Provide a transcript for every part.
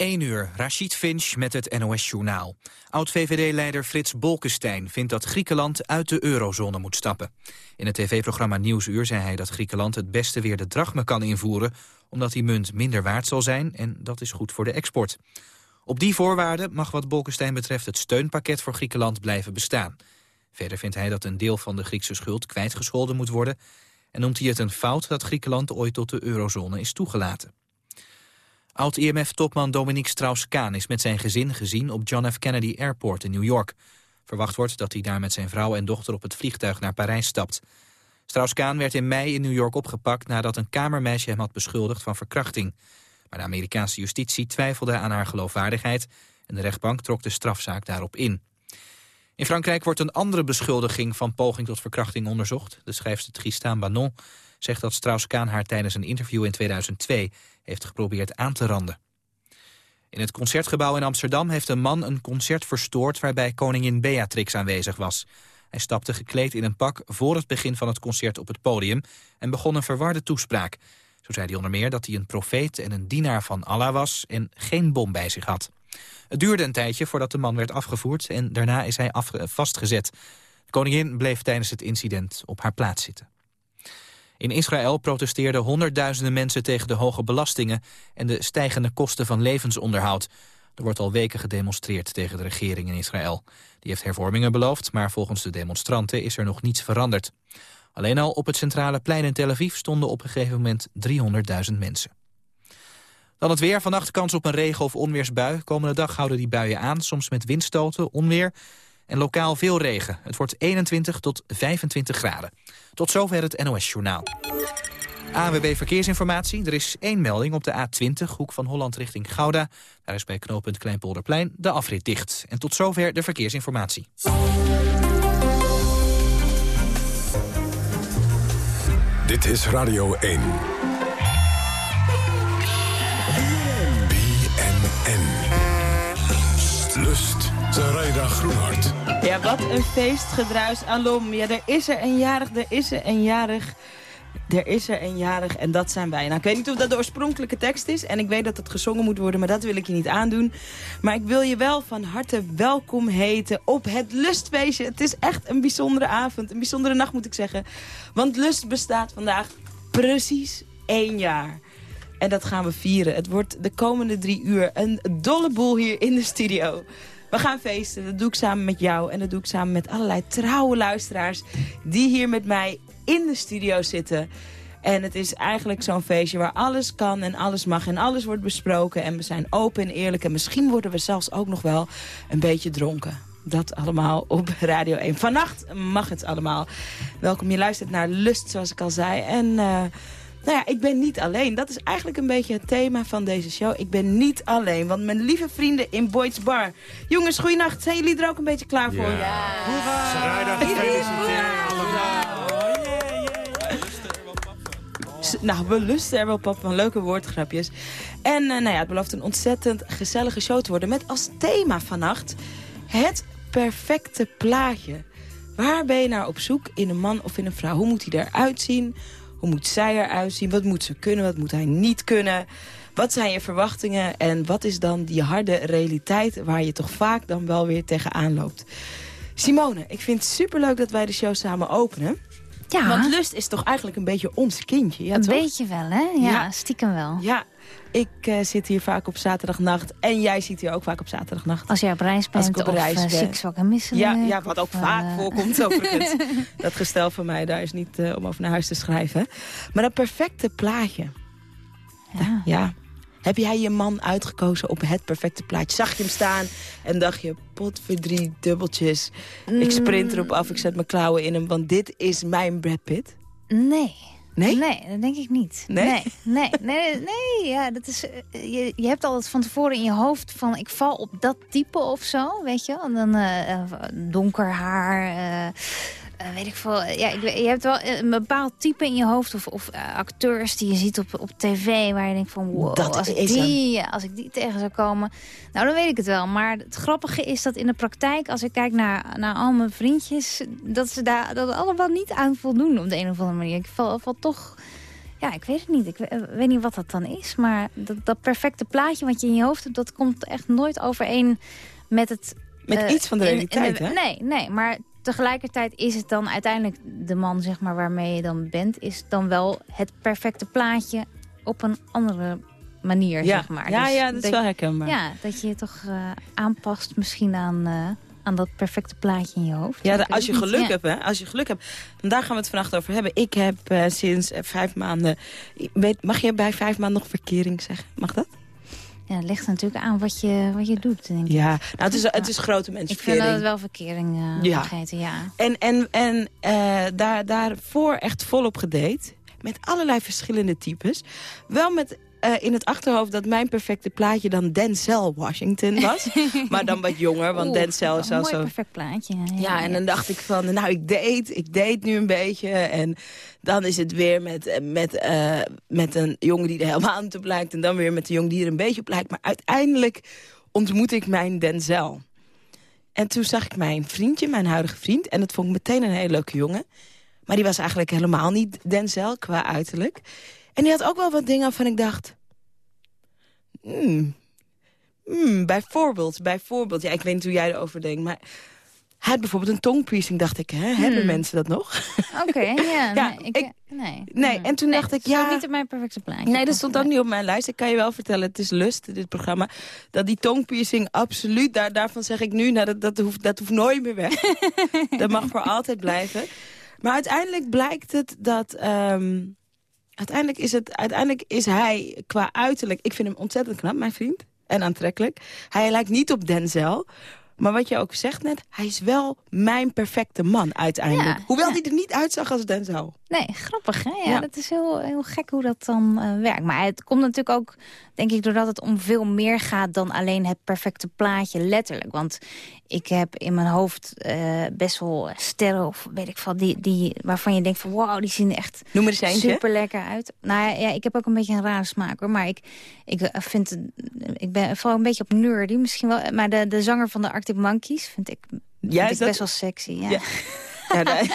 1 uur, Rachid Finch met het NOS-journaal. Oud-VVD-leider Frits Bolkestein vindt dat Griekenland uit de eurozone moet stappen. In het tv-programma Nieuwsuur zei hij dat Griekenland het beste weer de drachme kan invoeren... omdat die munt minder waard zal zijn en dat is goed voor de export. Op die voorwaarden mag wat Bolkestein betreft het steunpakket voor Griekenland blijven bestaan. Verder vindt hij dat een deel van de Griekse schuld kwijtgescholden moet worden... en noemt hij het een fout dat Griekenland ooit tot de eurozone is toegelaten. Oud-IMF-topman Dominique Strauss-Kaan is met zijn gezin gezien op John F. Kennedy Airport in New York. Verwacht wordt dat hij daar met zijn vrouw en dochter op het vliegtuig naar Parijs stapt. Strauss-Kaan werd in mei in New York opgepakt nadat een kamermeisje hem had beschuldigd van verkrachting. Maar de Amerikaanse justitie twijfelde aan haar geloofwaardigheid en de rechtbank trok de strafzaak daarop in. In Frankrijk wordt een andere beschuldiging van poging tot verkrachting onderzocht. De schrijfster Tristan Banon zegt dat Strauss-Kaan haar tijdens een interview in 2002 heeft geprobeerd aan te randen. In het Concertgebouw in Amsterdam heeft een man een concert verstoord... waarbij koningin Beatrix aanwezig was. Hij stapte gekleed in een pak voor het begin van het concert op het podium... en begon een verwarde toespraak. Zo zei hij onder meer dat hij een profeet en een dienaar van Allah was... en geen bom bij zich had. Het duurde een tijdje voordat de man werd afgevoerd... en daarna is hij vastgezet. De koningin bleef tijdens het incident op haar plaats zitten. In Israël protesteerden honderdduizenden mensen tegen de hoge belastingen en de stijgende kosten van levensonderhoud. Er wordt al weken gedemonstreerd tegen de regering in Israël. Die heeft hervormingen beloofd, maar volgens de demonstranten is er nog niets veranderd. Alleen al op het centrale plein in Tel Aviv stonden op een gegeven moment 300.000 mensen. Dan het weer. Vannacht kans op een regen- of onweersbui. Komende dag houden die buien aan, soms met windstoten, onweer en lokaal veel regen. Het wordt 21 tot 25 graden. Tot zover het NOS Journaal. ANWB Verkeersinformatie. Er is één melding op de A20, hoek van Holland richting Gouda. Daar is bij knooppunt Kleinpolderplein de afrit dicht. En tot zover de verkeersinformatie. Dit is Radio 1. BNN. Lust. Zaraida Groenhart. Ja, wat een feestgedruis alom. Ja, er is er een jarig, er is er een jarig. Er is er een jarig en dat zijn wij. Nou, ik weet niet of dat de oorspronkelijke tekst is. En ik weet dat het gezongen moet worden, maar dat wil ik je niet aandoen. Maar ik wil je wel van harte welkom heten op het Lustfeestje. Het is echt een bijzondere avond, een bijzondere nacht moet ik zeggen. Want Lust bestaat vandaag precies één jaar. En dat gaan we vieren. Het wordt de komende drie uur een dolle boel hier in de studio. We gaan feesten. Dat doe ik samen met jou. En dat doe ik samen met allerlei trouwe luisteraars... die hier met mij in de studio zitten. En het is eigenlijk zo'n feestje waar alles kan en alles mag en alles wordt besproken. En we zijn open en eerlijk. En misschien worden we zelfs ook nog wel een beetje dronken. Dat allemaal op Radio 1. Vannacht mag het allemaal. Welkom, je luistert naar Lust, zoals ik al zei. En... Uh, nou ja, ik ben niet alleen. Dat is eigenlijk een beetje het thema van deze show. Ik ben niet alleen, want mijn lieve vrienden in Boyd's Bar. Jongens, goeienacht. Zijn jullie er ook een beetje klaar voor? Ja. Hoera! gefeliciteerd allemaal. Nou, we lusten er wel pap van leuke woordgrapjes. En uh, nou ja, het belooft een ontzettend gezellige show te worden... met als thema vannacht het perfecte plaatje. Waar ben je naar op zoek in een man of in een vrouw? Hoe moet hij eruit zien? Hoe moet zij eruit zien? Wat moet ze kunnen? Wat moet hij niet kunnen? Wat zijn je verwachtingen? En wat is dan die harde realiteit waar je toch vaak dan wel weer tegenaan loopt? Simone, ik vind het superleuk dat wij de show samen openen. Ja. Want lust is toch eigenlijk een beetje ons kindje, ja, Een toch? beetje wel, hè? Ja, ja. stiekem wel. Ja, ik uh, zit hier vaak op zaterdagnacht. En jij zit hier ook vaak op zaterdagnacht. Als jij op reis bent Als ik op of reis uh, ziek, zwak en misselijk. Ja, ja, wat ook of, vaak uh... voorkomt overigens. dat gestel van mij, daar is niet om over naar huis te schrijven. Maar dat perfecte plaatje. Ja. ja. Heb jij je man uitgekozen op het perfecte plaatje? Zag je hem staan en dacht je, potverdrie, dubbeltjes. Mm. Ik sprint erop af, ik zet mijn klauwen in hem, want dit is mijn Brad Pitt. Nee. Nee? Nee, dat denk ik niet. Nee? Nee, nee, nee, nee ja, dat is, je, je hebt altijd van tevoren in je hoofd van ik val op dat type of zo, weet je. En dan uh, donker haar, uh, uh, weet ik veel. Ja, ik, je hebt wel een bepaald type in je hoofd of, of uh, acteurs die je ziet op, op tv waar je denkt van wow, dat als, ik die, als ik die tegen zou komen, nou dan weet ik het wel. Maar het grappige is dat in de praktijk, als ik kijk naar, naar al mijn vriendjes, dat ze daar dat allemaal niet aan voldoen op de een of andere manier. Ik val, val toch Ja, ik weet het niet. Ik eh, weet niet wat dat dan is. Maar dat, dat perfecte plaatje wat je in je hoofd hebt... dat komt echt nooit overeen met het... Met eh, iets van de in- in realiteit, hè? Nee, nee, maar tegelijkertijd is het dan uiteindelijk... de man zeg maar, waarmee je dan bent... is dan wel het perfecte plaatje op een andere manier, ja. zeg maar. ja, Dus ja, dat is wel herkenbaar. Ja, dat je je toch eh, aanpast misschien aan, eh, aan dat perfecte plaatje in je hoofd. Ja, als je geluk Ja. hebt, hè? Als je geluk hebt. En daar gaan we het vannacht over hebben. Ik heb eh, sinds vijf maanden... Weet, mag je bij vijf maanden nog verkering zeggen? Mag dat? Ja, het ligt natuurlijk aan wat je, wat je doet, denk ik. Ja. Nou, het is, het is grote Ik vind mensenverkering. dat het wel verkering eh Ja. vergeten, ja. En, en, en eh, daar, daarvoor echt volop gedate. Met allerlei verschillende types. Wel met eh, in het achterhoofd dat mijn perfecte plaatje dan Denzel Washington was. maar dan wat jonger, want Oeh, Denzel is een al zo... perfect plaatje. Ja, en dan dacht ik van, nou, ik date, ik date nu een beetje. En dan is het weer met, eh, met, eh, met een jongen die er helemaal niet op lijkt. En dan weer met een jongen die er een beetje op lijkt. Maar uiteindelijk ontmoet ik mijn Denzel. En toen zag ik mijn vriendje, mijn huidige vriend. En dat vond ik meteen een hele leuke jongen. Maar die was eigenlijk helemaal niet Denzel qua uiterlijk. En die had ook wel wat dingen waarvan ik dacht... Hmm, hmm, bijvoorbeeld, bijvoorbeeld. Ja, ik weet niet hoe jij erover denkt, maar... Hij had bijvoorbeeld een tongpiercing, dacht ik. Hè? Hebben Hmm. mensen dat nog? Oké, ja. Ja, nee, ik, ik- nee. Nee, en toen dacht ik, ja- niet op mijn perfecte plaatje. Nee, dat stond ook niet op mijn lijst. Ik kan je wel vertellen, het is lust, dit programma. Dat die tongpiercing absoluut, daar, daarvan zeg ik nu... Nou, dat, dat, hoeft, dat hoeft nooit meer weg. dat mag voor altijd blijven. Maar uiteindelijk blijkt het dat... ehm, uiteindelijk, is het, uiteindelijk is hij qua uiterlijk... Ik vind hem ontzettend knap, mijn vriend. En aantrekkelijk. Hij lijkt niet op Denzel. Maar wat je ook zegt net, hij is wel mijn perfecte man uiteindelijk. Ja, Hoewel ja. hij er niet uitzag als Denzel. Nee, grappig hè? Ja, Ja. dat is heel, heel gek hoe dat dan eh, werkt. Maar het komt natuurlijk ook, denk ik, doordat het om veel meer gaat dan alleen het perfecte plaatje letterlijk. Want ik heb in mijn hoofd eh, best wel sterren of weet ik veel, die, die, waarvan je denkt van wauw, die zien er echt Noem er eens super lekker uit. Nou ja, ik heb ook een beetje een rare smaak hoor. Maar ik, ik eh, vind, ik ben vooral een beetje op nerdy misschien wel. Maar de, de zanger van de Arctic Monkeys vind ik, vind ik dat- best wel sexy. Ja. Ja. Ja, dat,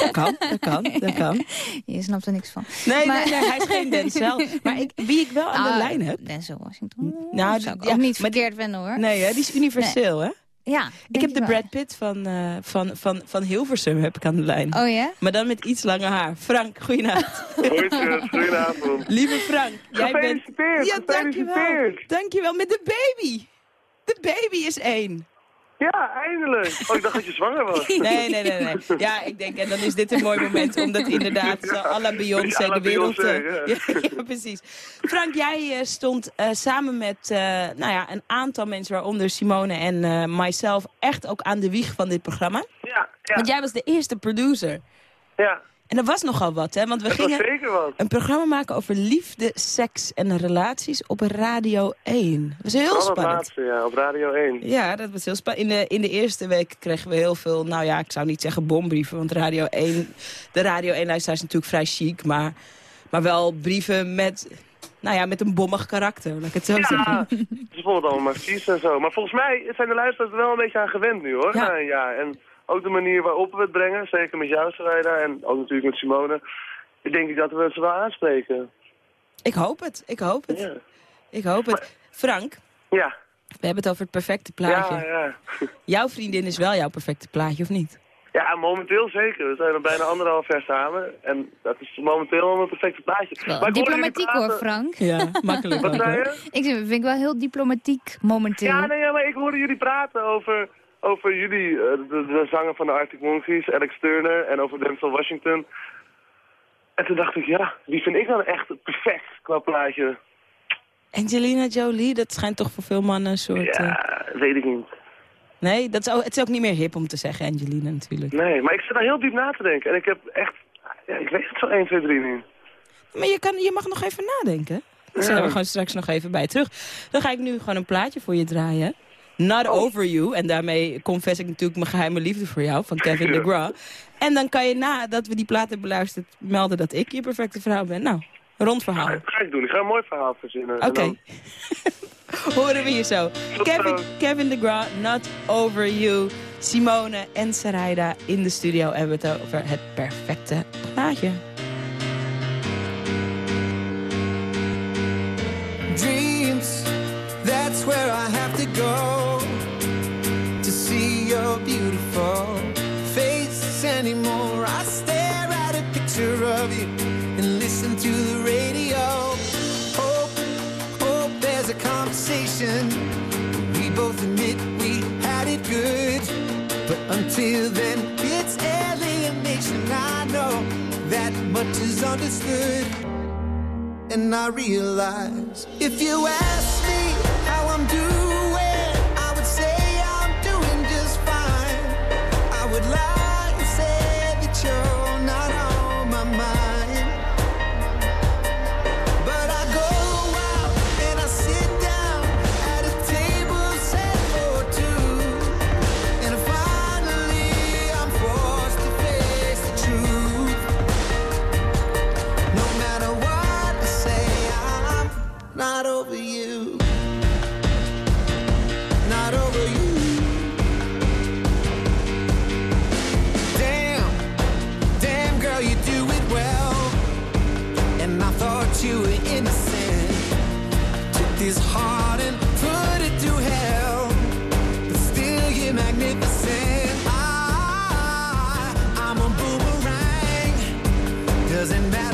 dat kan, dat kan, dat kan. Je snapt er niks van. Nee, Maar- nee, nee, hij is geen Denzel. Maar ik, wie ik wel aan de Ah, lijn heb... Denzel Washington. Nou, zou ik ja, ook niet verkeerd vinden hoor. Nee, hè, die is universeel, hè? Ja, Ik heb de Brad Pitt van, eh, van, van, van Hilversum heb ik aan de lijn. Oh ja? Maar dan met iets langer haar. Frank, goedenavond. Groetjes, goedenavond. Lieve Frank, jij bent... Gefeliciteerd, Ja, dankjewel. Dankjewel, met de baby. De baby is één. Ja, eindelijk. Oh, ik dacht dat je zwanger was. Nee, nee, nee, nee. Ja, ik denk, en dan is dit een mooi moment, omdat inderdaad, zo à la Beyoncé, de wereld... Eh, ja. ja, ja, precies. Frank, jij eh, stond eh, samen met nou ja, een aantal mensen, waaronder Simone en eh myself, echt ook aan de wieg van dit programma. Ja, ja, Want jij was de eerste producer. ja. En dat was nogal wat, hè? Want we Dat gingen een programma maken over liefde, seks en relaties op Radio 1. Dat was heel spannend. laatste, ja, op Radio 1. Ja, dat was heel spannend. In de, in de eerste week kregen we heel veel, nou ja, ik zou niet zeggen bombrieven, want Radio 1, de Radio 1-luisteraar is natuurlijk vrij chic, maar, maar wel brieven met, nou ja, met een bommig karakter, laat ik het zo zeggen. Ja, ze vonden het allemaal maar vies en zo. Maar volgens mij zijn de luisteraars er wel een beetje aan gewend nu, hoor. Ja. Na een jaar. En ook de manier waarop we het brengen, zeker met jou, Sarayda, en ook natuurlijk met Simone. Ik denk dat we ze wel aanspreken. Ik hoop het, ik hoop het, Ja. ik hoop het. Frank, Ja, we hebben het over het perfecte plaatje. ja, ja. Jouw vriendin is wel jouw perfecte plaatje, of niet? Ja, momenteel zeker. We zijn er bijna anderhalf jaar samen. En dat is momenteel al een perfecte plaatje. Wel Maar diplomatiek hoor, Frank. Ja, makkelijk Wat zei je? Ik vind ik wel heel diplomatiek momenteel. Ja, nee, ja, maar ik hoorde jullie praten over, over jullie, eh, de, de zanger van de Arctic Monkeys, Alex Turner, en over Denzel Washington. En toen dacht ik, ja, wie vind ik dan echt perfect qua plaatje? Angelina Jolie, dat schijnt toch voor veel mannen een soort... Ja, weet ik niet. Nee, dat is ook, het is ook niet meer hip om te zeggen, Angelina natuurlijk. Nee, maar ik zit daar heel diep na te denken. En ik heb echt, ja, ik weet het zo 1, 2, 3 niet. Maar je, kan, je mag nog even nadenken. Dan zijn we gewoon straks nog even bij terug. Dan ga ik nu gewoon een plaatje voor je draaien. Not. Oh. Over You. En daarmee confess ik natuurlijk mijn geheime liefde voor jou, van Kevin de DeGraw. En dan kan je na dat we die plaat hebben beluisterd melden dat ik je perfecte vrouw ben. Nou, rond verhaal. Ga ik doen. Ik ga een mooi verhaal verzinnen. Oké. Dan... Horen we je zo. Kevin, Kevin DeGraw, Not Over You. Simone en Sarayda in de studio hebben het over het perfecte plaatje. Dreams, that's where I go to see your beautiful face anymore. I stare at a picture of you and listen to the radio. Hope, hope there's a conversation. We both admit we had it good. But until then, it's alienation. I know that much is understood. And I realize if you ask me how I'm doing.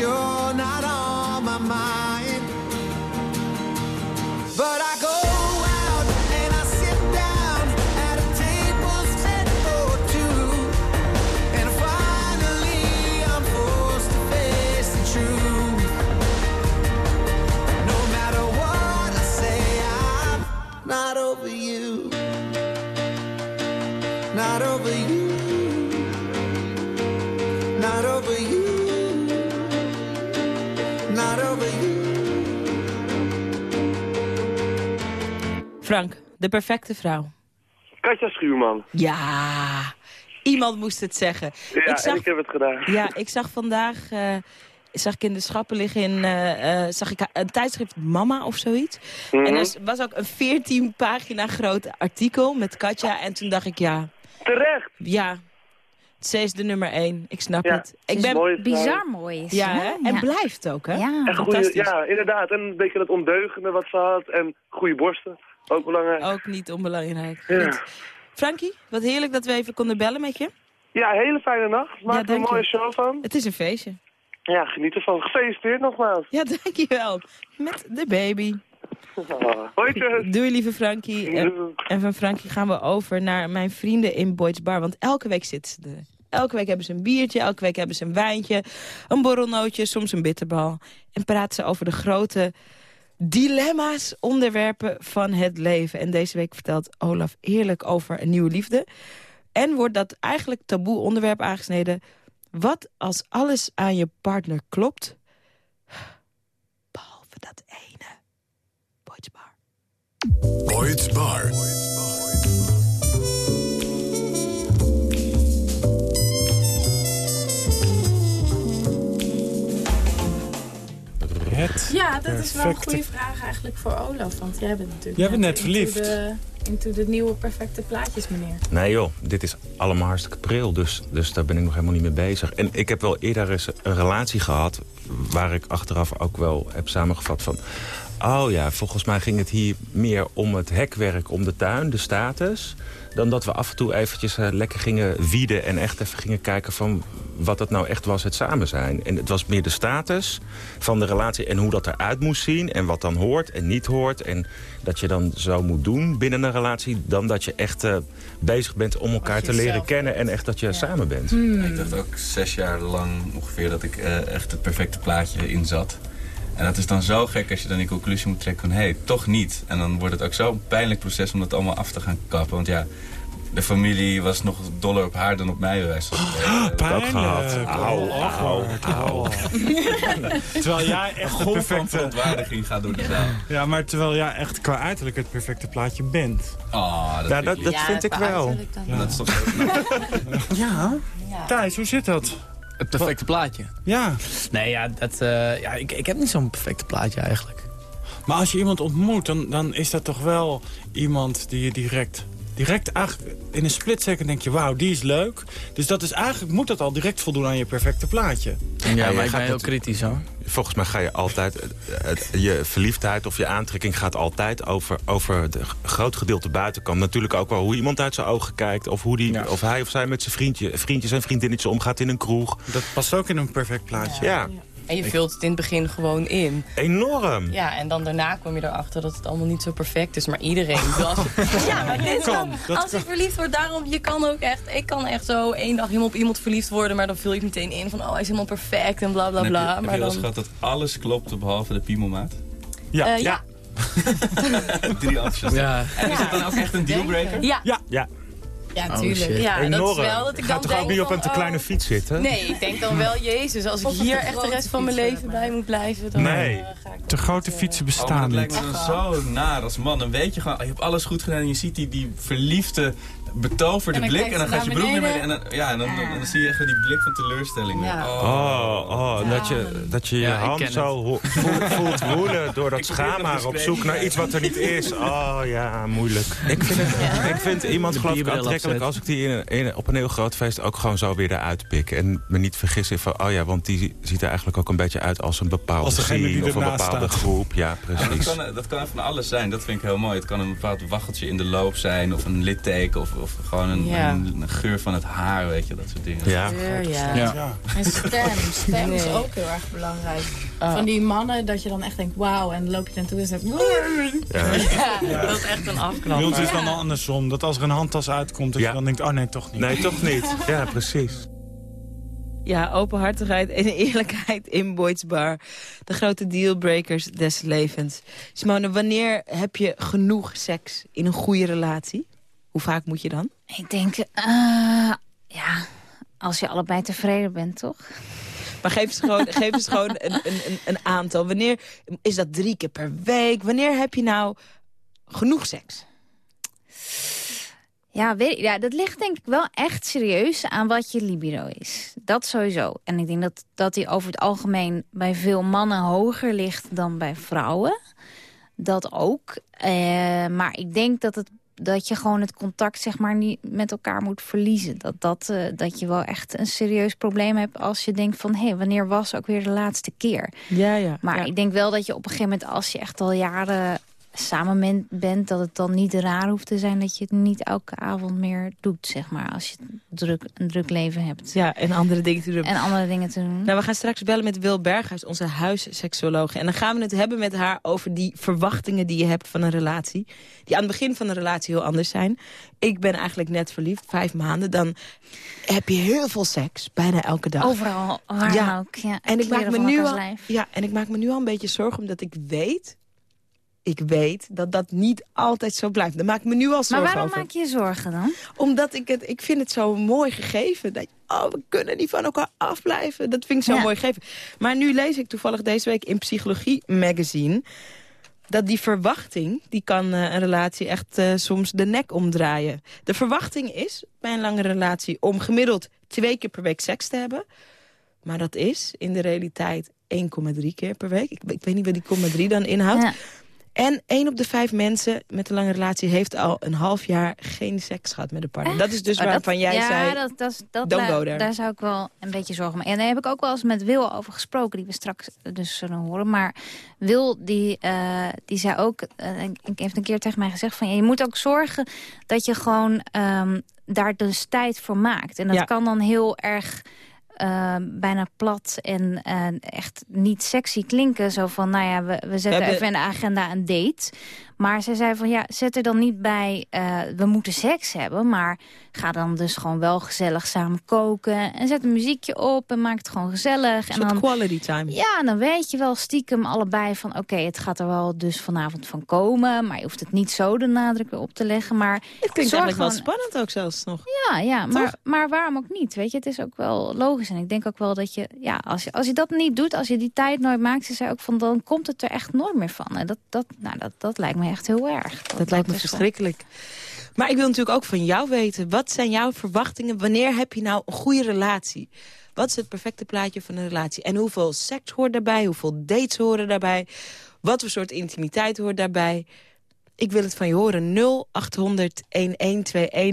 you're not on my mind. But I go out and I sit down at Frank, de perfecte vrouw. Katja Schuurman. Ja, iemand moest het zeggen. Ja, ik zag, ik heb het gedaan. ja, ik zag vandaag... eh, zag ik in de schappen liggen in, eh, eh, zag ik een tijdschrift Mama of zoiets. Mhm. En er was ook een 14 pagina groot artikel met Katja. En toen dacht ik, ja, Terecht. ja, ze is de nummer één. Ik snap Ja, het. Ik ben, Mooi, Bizar mooi is ja, hè? en blijft ook, hè? Ja. En goeie, Fantastisch. ja, inderdaad. En een beetje het ondeugende wat ze had. En goede borsten. Ook belangrijk. Ook niet onbelangrijk. Ja. Goed. Frankie, wat heerlijk dat we even konden bellen met je. Ja, hele fijne nacht. Maak er een je. mooie show van. Het is een feestje. Ja, geniet ervan. Gefeliciteerd nogmaals. Ja, dankjewel. Met de baby. Hoi, Doei, lieve Frankie. Doei. en van Frankie gaan we over naar mijn vrienden in Boyd's Bar. Want elke week zitten ze er. Elke week hebben ze een biertje, elke week hebben ze een wijntje, een borrelnootje, soms een bitterbal. En praten ze over de grote dilemma's, onderwerpen van het leven. En deze week vertelt Olaf eerlijk over een nieuwe liefde. En wordt dat eigenlijk taboe onderwerp aangesneden. Wat als alles aan je partner klopt, behalve dat ene. Boyd's Bar. Bar. Het Ja, dat is wel een goede vraag eigenlijk voor Olaf. Want jij bent natuurlijk Jij bent net verliefd. De, into de nieuwe perfecte plaatjes, meneer. Nee joh, dit is allemaal hartstikke pril, dus, dus daar ben ik nog helemaal niet mee bezig. En ik heb wel eerder eens een relatie gehad... waar ik achteraf ook wel heb samengevat van... Oh ja, volgens mij ging het hier meer om het hekwerk, om de tuin, de status. Dan dat we af en toe eventjes eh, lekker gingen wieden en echt even gingen kijken van wat het nou echt was, het samen zijn. En het was meer de status van de relatie en hoe dat eruit moest zien. En wat dan hoort en niet hoort. En dat je dan zo moet doen binnen een relatie. Dan dat je echt eh, bezig bent om elkaar te leren kennen. En echt dat je samen bent. Ik dacht ook zes jaar lang ongeveer dat ik eh, echt het perfecte plaatje in zat. En dat is dan zo gek als je dan die conclusie moet trekken van... hé, hey, toch niet. En dan wordt het ook zo'n pijnlijk proces om dat allemaal af te gaan kappen. Want ja, de familie was nog doller op haar dan op mij. bij van spreken. ook gehad. Auw, auw, auw. Terwijl jij echt de perfecte... verontwaardiging gaat door de zaal. Ja, maar terwijl jij echt qua uiterlijk het perfecte plaatje bent. Oh, dat Ja, vind dat, vind ik wel. Dat is toch ook- Ja? Thijs, hoe zit dat? Het perfecte plaatje. Ja. Nee, ja, dat, eh, ja ik, ik heb niet zo'n perfecte plaatje eigenlijk. Maar als je iemand ontmoet, dan, dan is dat toch wel iemand die je direct... Direct eigenlijk in een split second denk je, wauw, die is leuk. Dus dat is eigenlijk, moet dat al direct voldoen aan je perfecte plaatje. Ja, jij maar ik gaat ben heel het- kritisch hoor. Volgens mij ga je altijd... eh, het- je verliefdheid of je aantrekking gaat altijd over, over de g- groot gedeelte buitenkant. Natuurlijk ook wel hoe iemand uit zijn ogen kijkt. Of, hoe die, Ja. of hij of zij met zijn vriendje, vriendjes en vriendinnetjes omgaat in een kroeg. Dat past ook in een perfect plaatje. Ja, En je vult het in het begin gewoon in. enorm. Ja, en dan daarna kom je erachter dat het allemaal niet zo perfect is. Maar iedereen... ik Als je, ja, maar dit Kan, dan, dat als je verliefd wordt, daarom, je kan ook echt... Ik kan echt zo één dag helemaal op iemand verliefd worden... maar dan vul ik meteen in van, oh, hij is helemaal perfect en bla bla En heb je, bla. heb Maar je wel eens dan... gehad dat alles klopte behalve de piemelmaat? Ja. Eh, ja. Drie enthousiast. Ja. En is het dan ook echt een dealbreaker? Ja, Ja. Ja, ja, Oh, tuurlijk. shit. ja, enorm. dat is wel dat ik Gaat dan toch ook denk niet op een te oh, kleine fiets zitten? Nee, ik denk dan wel, jezus, als ik Of hier echt de rest van mijn leven eh, bij moet blijven... Dan, Nee. eh, ga ik Te grote fietsen Oh, bestaan dat lijkt niet. me dan zo naar als man. Dan weet je gewoon, je hebt alles goed gedaan en je ziet die, die verliefde, betoverde blik. En dan gaat je naar broek beneden. En dan, ja, en dan, dan, dan zie je echt die blik van teleurstelling. Ja. Oh, oh dat, je, dat je je Ja, hand zo voelt, woelen door dat Ik probeer het schaam maar te op zoek naar iets wat er niet is. Oh ja, moeilijk. Ik vind, het, ik vind iemand geloof ik aantrekkelijk als ik die in op een heel groot feest ook gewoon zo weer eruit pik. En me niet vergissen van, oh ja, want die ziet er eigenlijk ook een beetje uit als een bepaalde scene of een bepaalde staat. groep. Ja, Ja, dat, precies. kan, dat kan van alles zijn. Dat vind ik heel mooi. Het kan een bepaald waggeltje in de loop zijn. Of een litteken. Of, of gewoon een, Ja. een, een geur van het haar. Weet je, dat soort dingen. Ja. Ja. Ja. Ja. En stem. Stem is ook heel erg belangrijk. Ah. Van die mannen dat je dan echt denkt, wauw. En dan loop je naartoe en zegt... Ja. Ja, dat is echt een Bij afknapper. ons is dan andersom. Dat als er een handtas uitkomt, dat Ja. je dan denkt, oh nee, toch niet. Nee, toch niet. Ja, precies. Ja, openhartigheid en eerlijkheid in Boyd's Bar. De grote dealbreakers des levens. Simone, wanneer heb je genoeg seks in een goede relatie? Hoe vaak moet je dan? Ik denk, eh, ja, als je allebei tevreden bent, toch? Maar geef eens gewoon, geef eens gewoon een, een, een, een aantal. Wanneer is dat drie keer per week? Wanneer heb je nou genoeg seks? Ja, weet, ja, dat ligt denk ik wel echt serieus aan wat je libido is. Dat sowieso. En ik denk dat, dat die over het algemeen bij veel mannen hoger ligt dan bij vrouwen. Dat ook. Eh, maar ik denk dat, het, dat je gewoon het contact zeg maar, niet met elkaar moet verliezen. Dat, dat, eh, dat je wel echt een serieus probleem hebt als je denkt van... hé, wanneer was ook weer de laatste keer? Ja, ja. Maar ja. ik denk wel dat je op een gegeven moment, als je echt al jaren samen men- bent... dat het dan niet raar hoeft te zijn dat je het niet elke avond meer doet, zeg maar. Als je druk, een druk leven hebt. ja, en andere dingen te doen. En andere dingen te doen. Nou, we gaan straks bellen met Wil Berghuis, onze huisseksuoloog. En dan gaan we het hebben met haar over die verwachtingen die je hebt van een relatie. Die aan het begin van een relatie heel anders zijn. Ik ben eigenlijk net verliefd, vijf maanden. Dan heb je heel veel seks, bijna elke dag. Overal, waar Ja. ook. Ja, en ik maak, me nu al, ja, en ik maak me nu al een beetje zorgen, omdat ik weet... Ik weet dat dat niet altijd zo blijft. Daar maak ik me nu al Maar zorgen waarom over. maak je je zorgen dan? Omdat ik het, ik vind het zo mooi gegeven. Dat, oh, we kunnen niet van elkaar afblijven. Dat vind ik zo Ja. mooi gegeven. Maar nu lees ik toevallig deze week in Psychologie Magazine... dat die verwachting, die kan eh, een relatie echt eh, soms de nek omdraaien. De verwachting is bij een lange relatie om gemiddeld twee keer per week seks te hebben. Maar dat is in de realiteit 1,3 keer per week. Ik, ik weet niet wat die 0,3 dan inhoudt. Ja. En één op de vijf mensen met een lange relatie... heeft al een half jaar geen seks gehad met een partner. Dat is dus Oh, waarvan jij ja, zei... dat, dat, is- dat, don't la- go there. daar zou ik wel een beetje zorgen mee. En daar heb ik ook wel eens met Wil over gesproken, die we straks dus zullen horen. Maar Wil, die, eh, die zei ook, eh, ik heeft een keer tegen mij gezegd... van ja, je moet ook zorgen dat je gewoon ehm, daar dus tijd voor maakt. En dat Ja. kan dan heel erg... eh, bijna plat en eh, echt niet sexy klinken. Zo van, nou ja, we, we zetten hebben- even in de agenda een date. Maar ze zei van, ja, zet er dan niet bij... eh, we moeten seks hebben, maar ga dan dus gewoon wel gezellig samen koken. En zet een muziekje op en maak het gewoon gezellig. Een En dan, quality time. ja, dan weet je wel stiekem allebei van... oké, het gaat er wel dus vanavond van komen... maar je hoeft het niet zo de nadruk op te leggen. Maar Het klinkt eigenlijk wel spannend ook zelfs nog. ja, ja maar, maar waarom ook niet? Weet je, het is ook wel logisch. En ik denk ook wel dat je, ja, als je, als je dat niet doet, als je die tijd nooit maakt, ze zei ook van, dan komt het er echt nooit meer van. En dat, dat, nou, dat, dat lijkt me echt heel erg. Dat, lijkt me wel- verschrikkelijk. Maar ik wil natuurlijk ook van jou weten. Wat zijn jouw verwachtingen? Wanneer heb je nou een goede relatie? Wat is het perfecte plaatje van een relatie? En hoeveel seks hoort daarbij? Hoeveel dates horen daarbij? Wat voor soort intimiteit hoort daarbij? Ik wil het van je horen.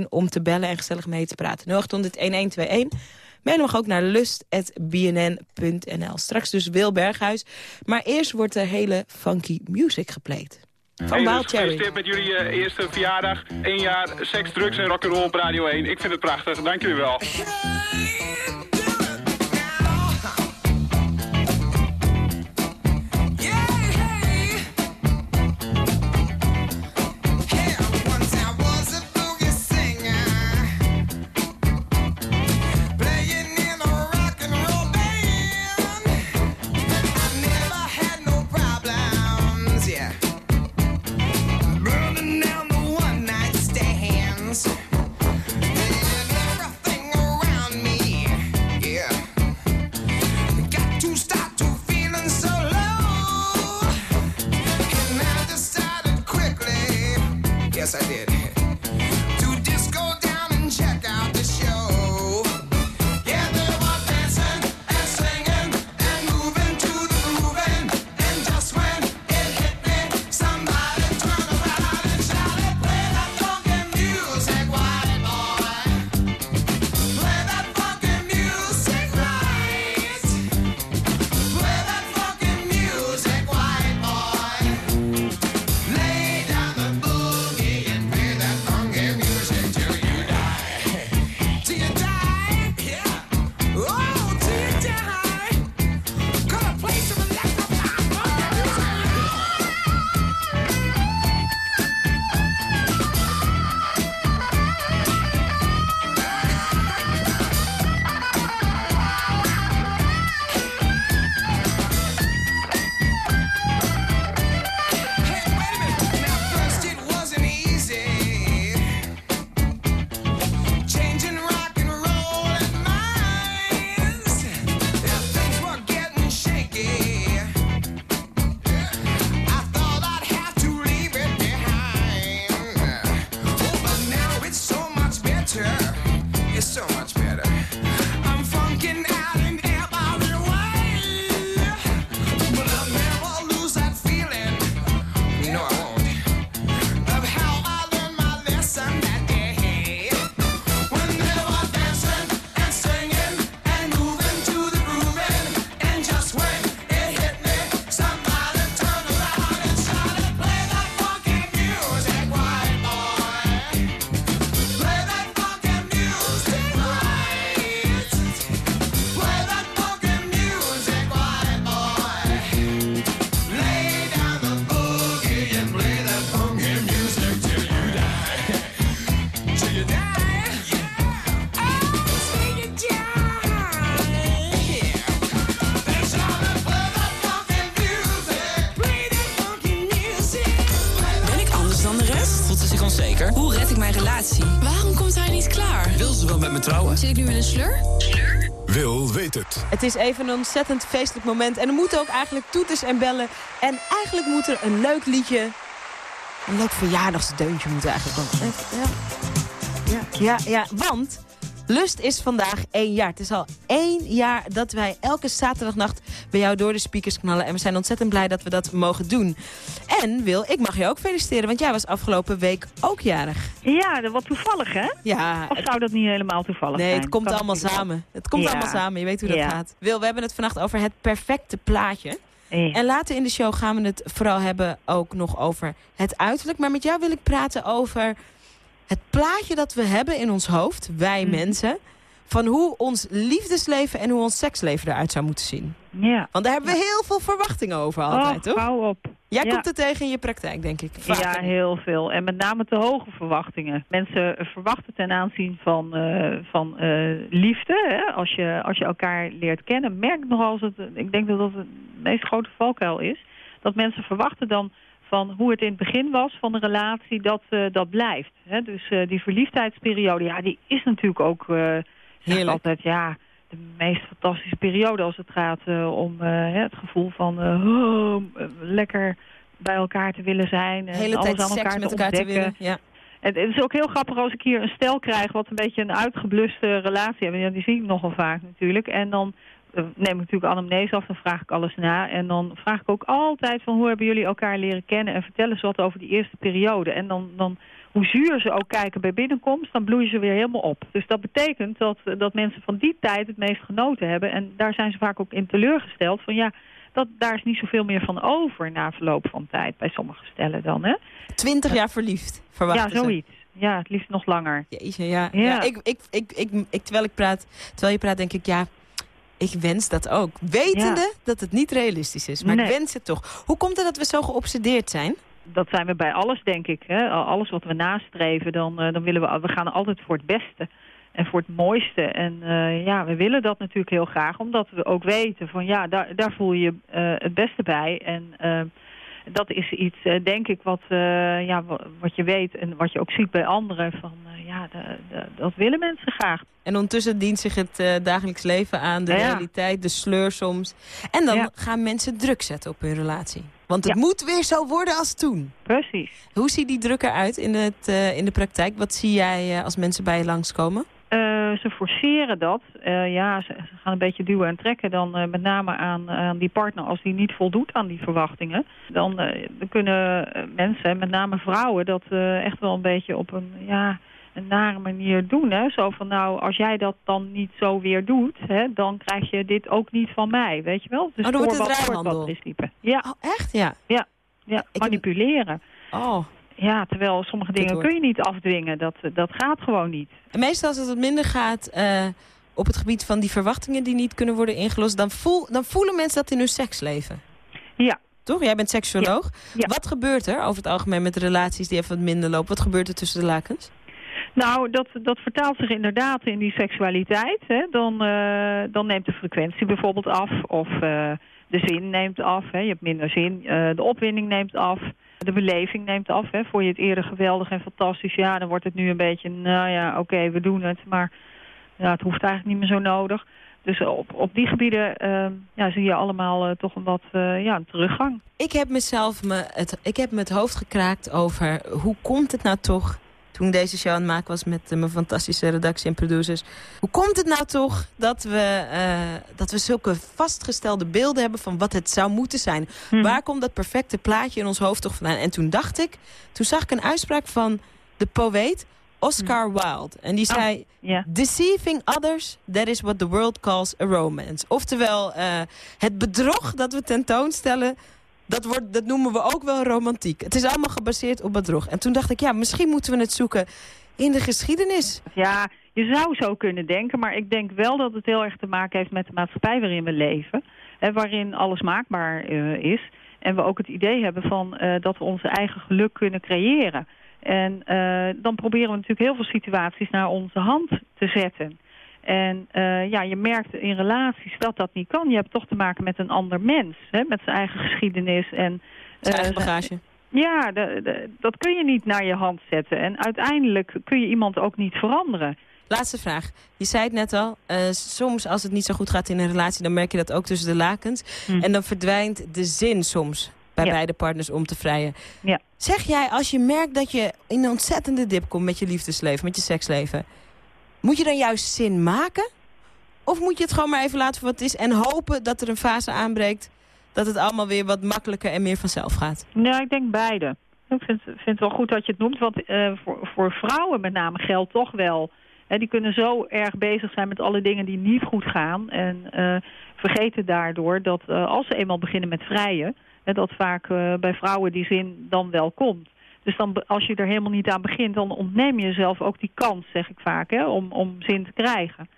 0800-1121 om te bellen en gezellig mee te praten. 0800-1121. Mail mag ook naar lust.bnn.nl. Straks dus Wil Berghuis. Maar eerst wordt er hele funky music gepleed. Van Hey, Wild dus Cherry. gefeliciteerd met jullie eh, eerste verjaardag. Eén jaar seks, drugs en rock'n'roll op Radio 1. Ik vind het prachtig. Dank jullie wel. Yes, I did. Zit ik nu in een slur? Wil weet het. Het is even een ontzettend feestelijk moment. En er moeten ook eigenlijk toeters en bellen. En eigenlijk moet er een leuk liedje... Een leuk verjaardagsdeuntje moet er eigenlijk wel. Ja, ja, ja, want Lust is vandaag één jaar. Het is al één jaar dat wij elke zaterdagnacht bij jou door de speakers knallen. En we zijn ontzettend blij dat we dat mogen doen. En Wil, ik mag je ook feliciteren, want jij was afgelopen week ook jarig. Ja, dat wat toevallig, hè? Ja. Of zou dat niet helemaal toevallig Nee, zijn? het komt allemaal samen. Het komt Ja. allemaal samen, je weet hoe dat Ja. gaat. Wil, we hebben het vannacht over het perfecte plaatje. En later in de show gaan we het vooral hebben ook nog over het uiterlijk. Maar met jou wil ik praten over het plaatje dat we hebben in ons hoofd, wij Mhm. mensen, van hoe ons liefdesleven en hoe ons seksleven eruit zou moeten zien. Ja. Want daar hebben we heel veel verwachtingen over altijd, Och, toch? hou op. Jij Ja. komt er tegen in je praktijk, denk ik. Ja, heel veel. En met name te hoge verwachtingen. Mensen verwachten ten aanzien van, eh, van eh, liefde. Hè? Als, je, als je elkaar leert kennen, merk nogal als het... Ik denk dat dat het meest grote valkuil is. Dat mensen verwachten dan van hoe het in het begin was van de relatie, dat, eh, dat blijft. Hè? Dus eh, die verliefdheidsperiode, ja, die is natuurlijk ook... ik altijd, ja, de meest fantastische periode als het gaat om het gevoel van oh, lekker bij elkaar te willen zijn. En hele alles aan elkaar te elkaar ontdekken. Ja. En het is ook heel grappig als ik hier een stel krijg wat een beetje een uitgebluste relatie hebben. Ja, die zie ik nogal vaak natuurlijk. En dan eh, neem ik natuurlijk anamnese af, dan vraag ik alles na. En dan vraag ik ook altijd van hoe hebben jullie elkaar leren kennen en vertel eens wat over die eerste periode. En dan, dan hoe zuur ze ook kijken bij binnenkomst, dan bloeien ze weer helemaal op. Dus dat betekent dat, dat mensen van die tijd het meest genoten hebben. En daar zijn ze vaak ook in teleurgesteld van ja, dat, daar is niet zoveel meer van over na verloop van tijd. Bij sommige stellen dan, hè. Twintig jaar verliefd, verwachten Ja, ze. zoiets. Ja, het liefst nog langer. Jeetje, ja. Ja. ja. ik, ik, ik, ik, terwijl, ik praat, terwijl je praat, denk ik, ja, ik wens dat ook. Wetende dat het niet realistisch is. Maar ik wens het toch. Hoe komt het dat we zo geobsedeerd zijn? dat zijn we bij alles, denk ik. Hè. Al- Alles wat we nastreven, dan, eh, dan willen we, we gaan altijd voor het beste. En voor het mooiste. En eh, ja, we willen dat natuurlijk heel graag. Omdat we ook weten van ja, daar, daar voel je eh, het beste bij. En dat is iets, eh, denk ik, wat, eh, ja, wa- wat je weet en wat je ook ziet bij anderen. Van eh, ja, de, de- dat willen mensen graag. En ondertussen dient zich het dagelijks leven aan, de Ja. realiteit, de sleur soms. En dan Ja. gaan mensen druk zetten op hun relatie. Want het moet weer zo worden als toen. Precies. Hoe ziet die druk eruit in, het, in de praktijk? Wat zie jij als mensen bij je langskomen? Eh, ze forceren dat. Eh, ja, ze, ze gaan een beetje duwen en trekken dan eh, met name aan, aan die partner als die niet voldoet aan die verwachtingen. Dan, dan kunnen mensen, met name vrouwen, dat echt wel een beetje op een, ja, een nare manier doen. Hè? Zo van nou, als jij dat dan niet zo weer doet, hè, dan krijg je dit ook niet van mij. Weet je wel? Dus Oh, dan wordt voor het wat-. Ja. Oh, echt? Ja. Ja, ja manipuleren. Oh. Ja, terwijl sommige dingen kun je niet afdwingen. Dat, dat gaat gewoon niet. En meestal als het wat minder gaat eh, op het gebied van die verwachtingen die niet kunnen worden ingelost... dan, voel, dan voelen mensen dat in hun seksleven. Ja. Toch? Jij bent seksuoloog. Wat gebeurt er over het algemeen met relaties die even wat minder lopen? Wat gebeurt er tussen de lakens? Nou, dat, dat vertaalt zich inderdaad in die seksualiteit. Hè. Dan, eh, dan neemt de frequentie bijvoorbeeld af. Of eh, de zin neemt af. Hè. Je hebt minder zin. De opwinding neemt af. De beleving neemt af. Hè. Vond je het eerder geweldig en fantastisch? Ja, dan wordt het nu een beetje... Nou ja, oké, we doen het. Maar ja, het hoeft eigenlijk niet meer zo nodig. Dus op, op die gebieden eh, ja, zie je allemaal eh, toch een wat eh, ja, een teruggang. Ik heb mezelf me het, ik heb me het hoofd gekraakt over hoe komt het nou toch... toen ik deze show aan het maken was met eh, mijn fantastische redactie en producers... hoe komt het nou toch dat we, eh, dat we zulke vastgestelde beelden hebben... van wat het zou moeten zijn? Waar komt dat perfecte plaatje in ons hoofd toch vandaan? En toen dacht ik, toen zag ik een uitspraak van de poëet Oscar Wilde. En die zei, deceiving others, that is what the world calls a romance. Oftewel, eh, het bedrog dat we tentoonstellen... Dat, wordt, dat noemen we ook wel romantiek. Het is allemaal gebaseerd op bedrog. En toen dacht ik, ja, misschien moeten we het zoeken in de geschiedenis. Ja, je zou zo kunnen denken, maar ik denk wel dat het heel erg te maken heeft met de maatschappij waarin we leven. Hè, waarin alles maakbaar eh, is. En we ook het idee hebben van eh, dat we onze eigen geluk kunnen creëren. En eh, dan proberen we natuurlijk heel veel situaties naar onze hand te zetten. En eh, ja, je merkt in relaties dat dat niet kan. Je hebt toch te maken met een ander mens, hè, met zijn eigen geschiedenis en Zijn eigen eh, bagage. ja, de, de- dat kun je niet naar je hand zetten. En uiteindelijk kun je iemand ook niet veranderen. Laatste vraag. Je zei het net al. eh, soms als het niet zo goed gaat in een relatie... dan merk je dat ook tussen de lakens. En dan verdwijnt de zin soms bij Hm. Ja. beide partners om te vrijen. Ja. Zeg jij, als je merkt dat je in een ontzettende dip komt... met je liefdesleven, met je seksleven... Moet je dan juist zin maken? Of moet je het gewoon maar even laten voor wat het is... en hopen dat er een fase aanbreekt... dat het allemaal weer wat makkelijker en meer vanzelf gaat? Nee, ik denk beide. Ik vind, het wel goed dat je het noemt, want eh, voor, voor vrouwen met name geldt toch wel... Hè, die kunnen zo erg bezig zijn met alle dingen die niet goed gaan... en eh, vergeten daardoor dat eh, als ze eenmaal beginnen met vrijen... dat vaak bij vrouwen die zin dan wel komt. Dus dan, als je er helemaal niet aan begint, dan ontneem je jezelf ook die kans, zeg ik vaak, hè, om, om zin te krijgen.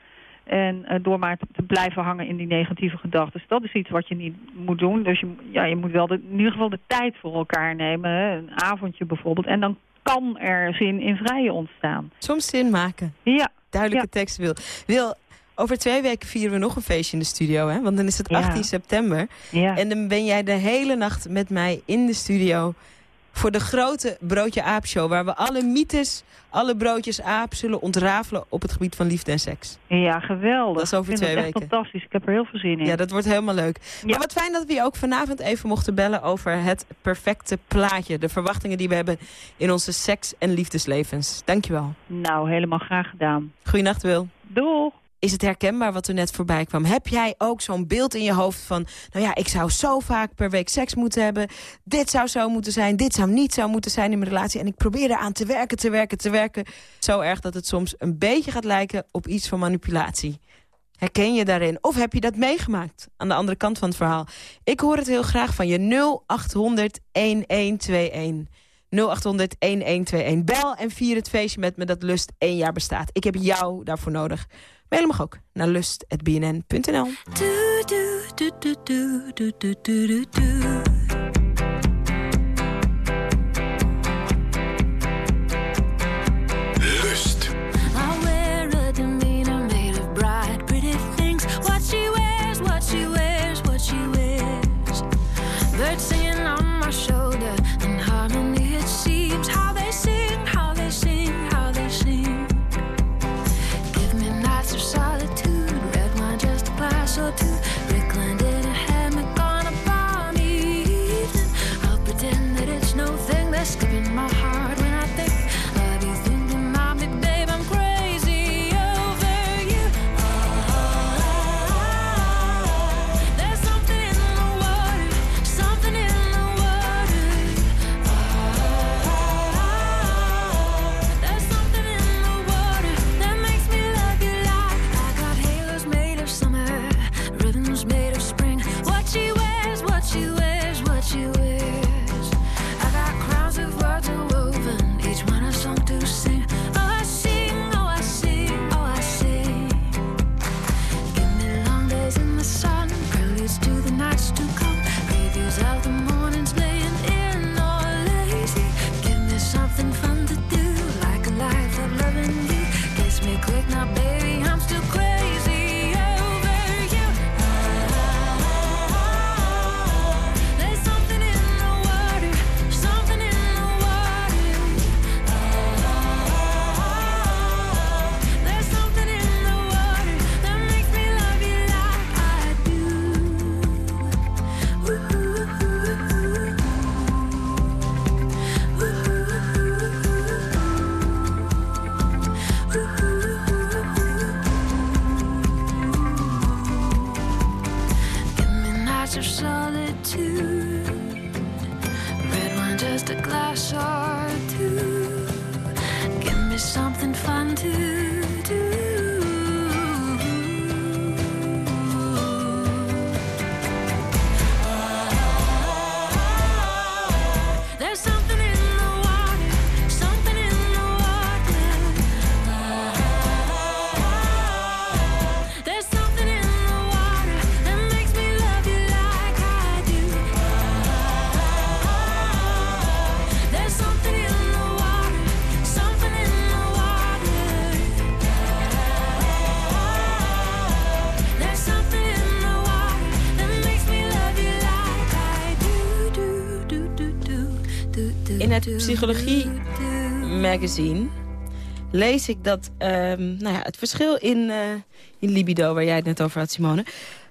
En eh, door maar te, te blijven hangen in die negatieve gedachten. Dus dat is iets wat je niet moet doen. Dus je, ja, je moet wel de, in ieder geval de tijd voor elkaar nemen. Hè, een avondje bijvoorbeeld. En dan kan er zin in vrijen ontstaan. Soms zin maken. Ja. Duidelijke tekst, Wil. Wil, over twee weken vieren we nog een feestje in de studio, hè? Want dan is het Ja. 18 september. Ja. En dan ben jij de hele nacht met mij in de studio... voor de grote Broodje Aap show... waar we alle mythes, alle broodjes aap zullen ontrafelen... op het gebied van liefde en seks. Ja, geweldig. Dat is over twee weken. fantastisch. Ik heb er heel veel zin in. Ja, dat wordt helemaal leuk. Maar wat fijn dat we je ook vanavond even mochten bellen... over het perfecte plaatje. De verwachtingen die we hebben in onze seks- en liefdeslevens. Dankjewel. Nou, helemaal graag gedaan. Goeienacht, Wil. Doeg. Is het herkenbaar wat er net voorbij kwam? Heb jij ook zo'n beeld in je hoofd van... nou ja, ik zou zo vaak per week seks moeten hebben. Dit zou zo moeten zijn. Dit zou niet zo moeten zijn in mijn relatie. En ik probeer eraan te werken, te werken, te werken. Zo erg dat het soms een beetje gaat lijken op iets van manipulatie. Herken je daarin? Of heb je dat meegemaakt aan de andere kant van het verhaal? Ik hoor het heel graag van je 0800 1121. 0800 1121. Bel en vier het feestje met me dat Lust één jaar bestaat. Ik heb jou daarvoor nodig. Mailen mag ook naar lust.bnn.nl. a Psychologie magazine lees ik dat ehm, nou ja, het verschil in, eh, in libido, waar jij het net over had, Simone.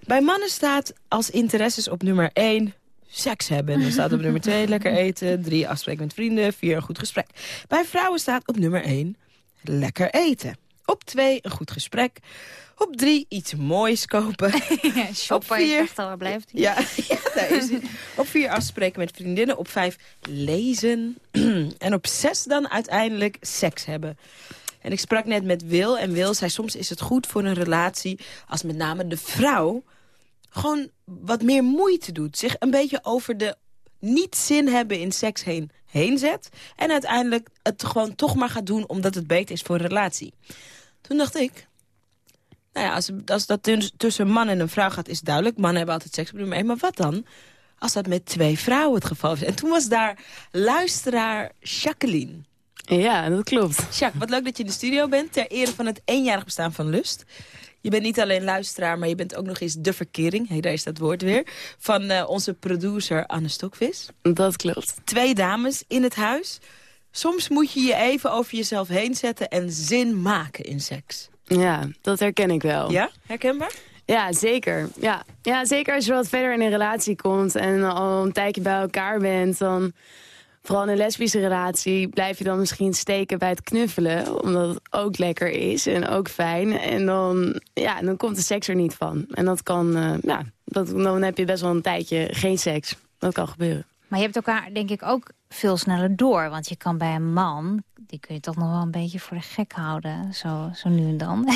Bij mannen staat als interesses op nummer 1 seks hebben. Dan staat op nummer 2 lekker eten, 3 afspreken met vrienden, 4 een goed gesprek. Bij vrouwen staat op nummer 1 lekker eten. Op twee, een goed gesprek. Op drie, iets moois kopen. shoppen, op vier, echt al, blijft hij? Ja, ja, daar is hij. Op vier, afspreken met vriendinnen. Op vijf, lezen. en op zes dan uiteindelijk seks hebben. En ik sprak net met Wil. En Wil zei, soms is het goed voor een relatie... als met name de vrouw gewoon wat meer moeite doet. Zich een beetje over de niet zin hebben in seks heen, heen zet. En uiteindelijk het gewoon toch maar gaat doen omdat het beter is voor een relatie. Toen dacht ik... Nou ja, als, als dat tuss- tussen een man en een vrouw gaat, is duidelijk. Mannen hebben altijd seks op nummer één. Maar wat dan als dat met twee vrouwen het geval is? En toen was daar luisteraar Jacqueline. Ja, dat klopt. Jacques, wat leuk dat je in de studio bent. Ter ere van het eenjarig bestaan van Lust. Je bent niet alleen luisteraar, maar je bent ook nog eens de verkering. Hey, daar is dat woord weer. Van eh, onze producer Anne Stokvis. Dat klopt. Twee dames in het huis. Soms moet je je even over jezelf heen zetten en zin maken in seks. Ja, dat herken ik wel. Ja, herkenbaar? Ja, zeker. Ja. ja, zeker als je wat verder in een relatie komt en al een tijdje bij elkaar bent, dan vooral in een lesbische relatie blijf je dan misschien steken bij het knuffelen, omdat het ook lekker is en ook fijn. En dan, ja, dan komt de seks er niet van. En dat kan, eh, ja, dat, dan heb je best wel een tijdje geen seks. Dat kan gebeuren. Maar je hebt elkaar denk ik ook veel sneller door. Want je kan bij een man, die kun je toch nog wel een beetje voor de gek houden. Zo, zo nu en dan.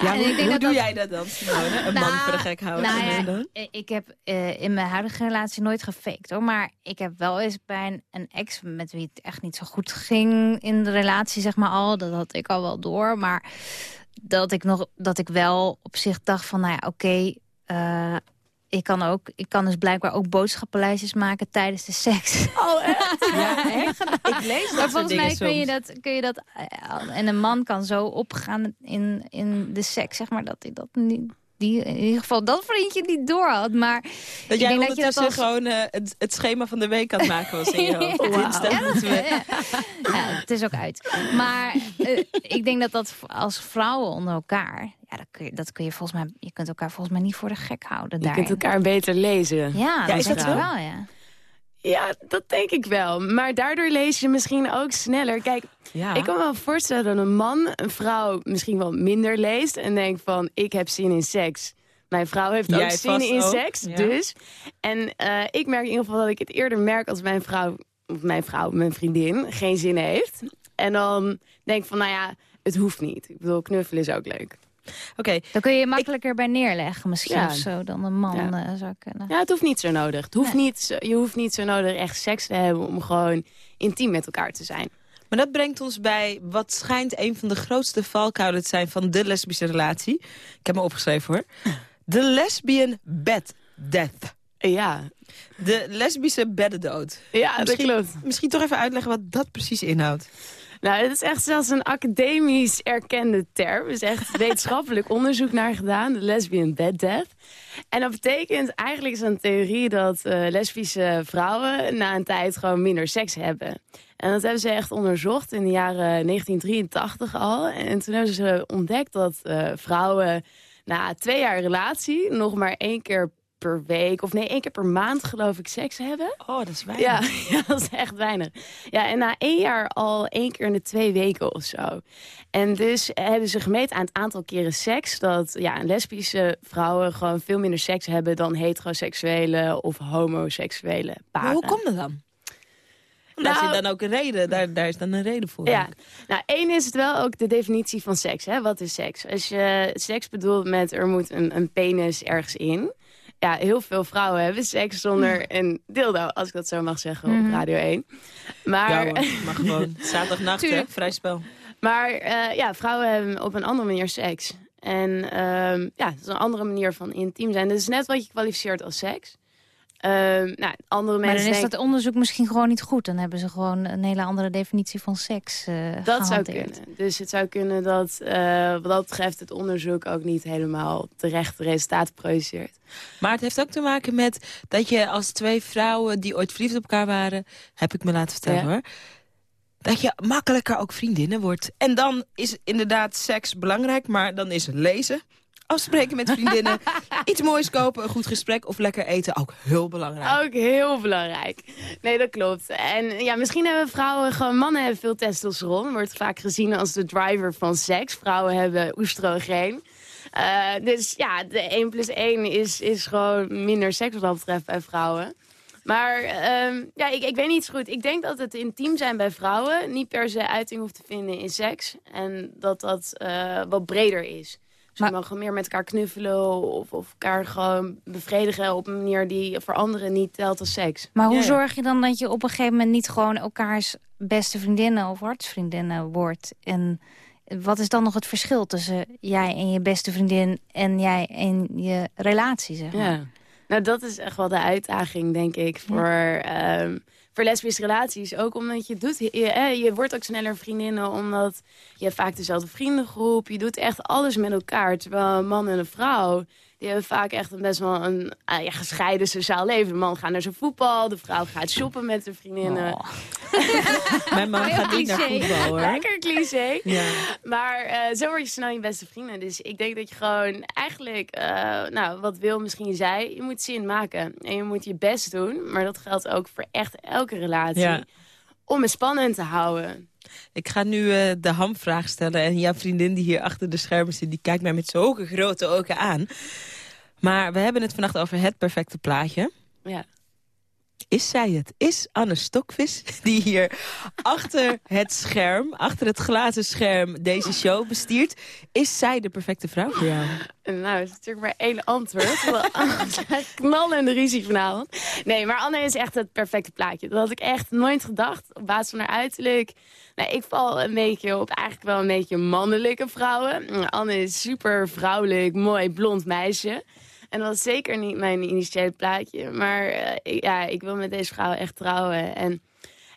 Ja, En hoe doe dat- jij dat dan, Simone? Een man Nou, voor de gek houden? nou ja, en dan? eh, ik heb eh, in mijn huidige relatie nooit gefaked hoor. Maar ik heb wel eens bij een, een ex met wie het echt niet zo goed ging in de relatie, zeg maar al. Dat had ik al wel door. Maar dat ik, nog, dat ik wel op zich dacht van, nou ja, oké. eh, ik kan, ook, ik kan dus blijkbaar ook boodschappenlijstjes maken tijdens de seks. Oh, echt? Ja, echt? Ik lees dat Maar volgens mij kun je, dat, kun je dat... eh, En een man kan zo opgaan in, in de seks, zeg maar, dat hij dat niet... Die in ieder geval dat vriendje niet door had. Maar Dat ik jij denk dat je dat gewoon eh, het, het schema van de week aan het maken was in je hoofd. Ja. Ja, het is ook uit. Maar eh, ik denk dat dat als vrouwen onder elkaar... Ja, dat kun je, dat kun je volgens mij... Je kunt elkaar volgens mij niet voor de gek houden Je daarin. kunt elkaar beter lezen. Ja, Ja, is denk dat zo? wel, ja. Ja, dat denk ik wel. Maar daardoor lees je misschien ook sneller. Kijk, Ja. ik kan me wel voorstellen dat een man een vrouw misschien wel minder leest... en denkt van, ik heb zin in seks. Mijn vrouw heeft ook zin in ook, seks, ja. dus. En eh, ik merk in ieder geval dat ik het eerder merk als mijn vrouw... of mijn vrouw, mijn vriendin, geen zin heeft. En dan denk ik van, nou ja, het hoeft niet. Ik bedoel, knuffelen is ook leuk. Oké, Dan kun je je makkelijker bij neerleggen misschien Ja. of zo dan een man Ja. eh, zou kunnen. Ja, het hoeft niet zo nodig. Het hoeft niet, zo- je hoeft niet zo nodig echt seks te hebben... om gewoon intiem met elkaar te zijn. maar dat brengt ons bij wat schijnt een van de grootste valkuilen te zijn van de lesbische relatie. Ik heb me opgeschreven hoor. De lesbian bed death. Ja, De lesbische beddendood. ja dat klopt. Misschien toch even uitleggen wat dat precies inhoudt. Nou, het is echt zelfs een academisch erkende term. Er is echt wetenschappelijk onderzoek naar gedaan. De lesbian bed death. En dat betekent, eigenlijk is een theorie dat eh, lesbische vrouwen na een tijd gewoon minder seks hebben. En dat hebben ze echt onderzocht in de jaren 1983 al. En toen hebben ze ontdekt dat eh, vrouwen na twee jaar relatie nog maar één keer per week, of nee, één keer per maand geloof ik, seks hebben. Oh, dat is weinig. Ja, ja, dat is echt weinig. Ja, en na één jaar al één keer in de twee weken of zo. En dus hebben ze gemeten aan het aantal keren seks... dat ja, lesbische vrouwen gewoon veel minder seks hebben... dan heteroseksuele of homoseksuele paren. Maar hoe komt dat dan? Daar Nou- zit dan ook een reden. Daar, daar is dan een reden voor. Ja, nou één is het wel ook de definitie van seks. Hè? Wat is seks? Als je seks bedoelt met er moet een, een penis ergens in. Ja, heel veel vrouwen hebben seks zonder een dildo, als ik dat zo mag zeggen op Mhm. Radio 1. Maar, Ja hoor, maar gewoon zaterdagnacht, hè? Vrij spel. maar eh, ja, vrouwen hebben op een andere manier seks. En ehm, ja, het is een andere manier van intiem zijn. Dat is net wat je kwalificeert als seks. Ehm, nou, andere Maar mensen dan is denken- dat onderzoek misschien gewoon niet goed. Dan hebben ze gewoon een hele andere definitie van seks eh Dat zou kunnen. Dus het zou kunnen dat eh, wat dat betreft het onderzoek ook niet helemaal terecht resultaten produceert. Maar het heeft ook te maken met dat je als twee vrouwen die ooit verliefd op elkaar waren, heb ik me laten vertellen Ja. hoor, dat je makkelijker ook vriendinnen wordt. En dan is inderdaad seks belangrijk, maar dan is lezen afspreken met vriendinnen. iets moois kopen, een goed gesprek of lekker eten. Ook heel belangrijk. Ook heel belangrijk. Nee, dat klopt. En ja, misschien hebben vrouwen gewoon... Mannen hebben veel testosteron. Wordt vaak gezien als de driver van seks. Vrouwen hebben oestrogeen. Eh, dus ja, de 1 plus 1 is, is gewoon minder seks wat dat betreft bij vrouwen. Maar ehm, ja, ik, ik weet niet zo goed. Ik denk dat het intiem zijn bij vrouwen niet per se uiting hoeft te vinden in seks. En dat dat eh, wat breder is. Dus je mag meer met elkaar knuffelen of, of elkaar gewoon bevredigen op een manier die voor anderen niet telt als seks. Maar hoe Ja, ja. zorg je dan dat je op een gegeven moment niet gewoon elkaars beste vriendinnen of hartsvriendinnen wordt? En wat is dan nog het verschil tussen jij en je beste vriendin en jij en je relatie, zeg maar? Ja. Nou, dat is echt wel de uitdaging, denk ik, voor, ehm, voor lesbische relaties. Ook omdat je doet, je, je wordt ook sneller vriendinnen, omdat je vaak dezelfde vriendengroep. Je doet echt alles met elkaar. Terwijl een man en een vrouw, die hebben vaak echt een best wel een ah, ja, gescheiden sociaal leven. De man gaat naar zijn voetbal, de vrouw gaat shoppen met de vriendinnen. Mijn man gaat niet naar voetbal, hoor. Lekker cliché. Ja. Maar eh, zo word je snel je beste vrienden. Dus ik denk dat je gewoon eigenlijk, eh, nou, wat Wil misschien zei, je moet zin maken. En je moet je best doen. Maar dat geldt ook voor echt elke relatie. Ja. Om het spannend te houden. Ik ga nu eh, de hamvraag stellen. En jouw vriendin die hier achter de schermen zit... die kijkt mij met zulke grote ogen aan. Maar we hebben het vannacht over het perfecte plaatje. Ja. Is zij het? Is Anne Stokvis, die hier achter het scherm... achter het glazen scherm deze show bestiert... is zij de perfecte vrouw voor jou? Nou, dat is natuurlijk maar één antwoord. Knallende ruzie vanavond. Nee, maar Anne is echt het perfecte plaatje. Dat had ik echt nooit gedacht. Op basis van haar uiterlijk. Nou, ik val een beetje op eigenlijk wel een beetje mannelijke vrouwen. Anne is super vrouwelijk, mooi, blond meisje. En dat was zeker niet mijn initiële plaatje. Maar eh, ik- ja, ik wil met deze vrouw echt trouwen. En,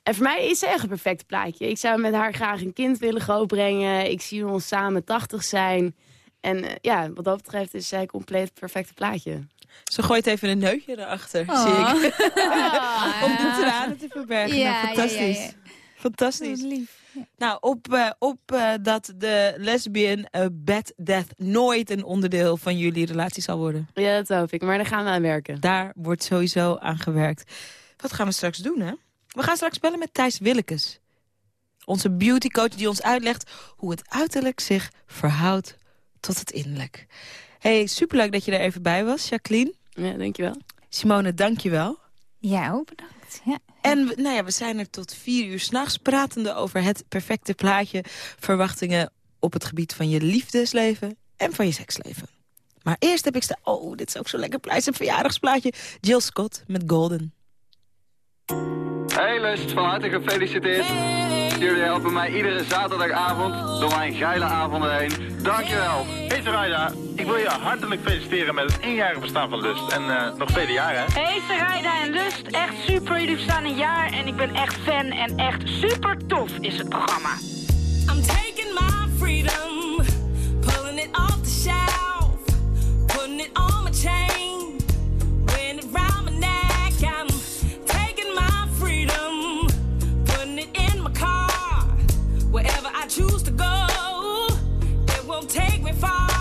en voor mij is ze echt een perfecte plaatje. Ik zou met haar graag een kind willen grootbrengen. Ik zie ons samen 80 zijn. En eh, ja, wat dat betreft is zij compleet het perfecte plaatje. Ze gooit even een neutje erachter, Oh. zie ik. Ah. Om de tranen te verbergen. Ja, nou, fantastisch. ja, ja, Fantastisch. Nou, op, eh, op eh, dat de lesbian bed death nooit een onderdeel van jullie relatie zal worden. Ja, dat hoop ik. Maar daar gaan we aan werken. Daar wordt sowieso aan gewerkt. Wat gaan we straks doen, hè? We gaan straks bellen met Thijs Willekes. Onze beautycoach die ons uitlegt hoe het uiterlijk zich verhoudt tot het innerlijk. hey, superleuk dat je er even bij was, Jacqueline. Ja, dankjewel. Simone, dankjewel. Ja, ook bedankt. Ja. En we- nou ja, we zijn er tot vier uur s'nachts pratende over het perfecte plaatje. Verwachtingen op het gebied van je liefdesleven en van je seksleven. Maar eerst heb ik sta. Oh, dit is ook zo'n lekker plaatje, een verjaardagsplaatje. Jill Scott met Golden. Hey Lust, van harte gefeliciteerd. Jullie helpen mij iedere zaterdagavond door mijn geile avonden heen. Dankjewel. Hey Sarayda, ik wil je hartelijk feliciteren met het eenjarig bestaan van Lust. En eh, nog vele jaren, hè? Hey Sarayda en Lust, echt super. Jullie bestaan een jaar en ik ben echt fan en echt super tof is het programma. I'm taking my freedom, pulling it off the shelf, putting it on I choose to go. It won't take me far.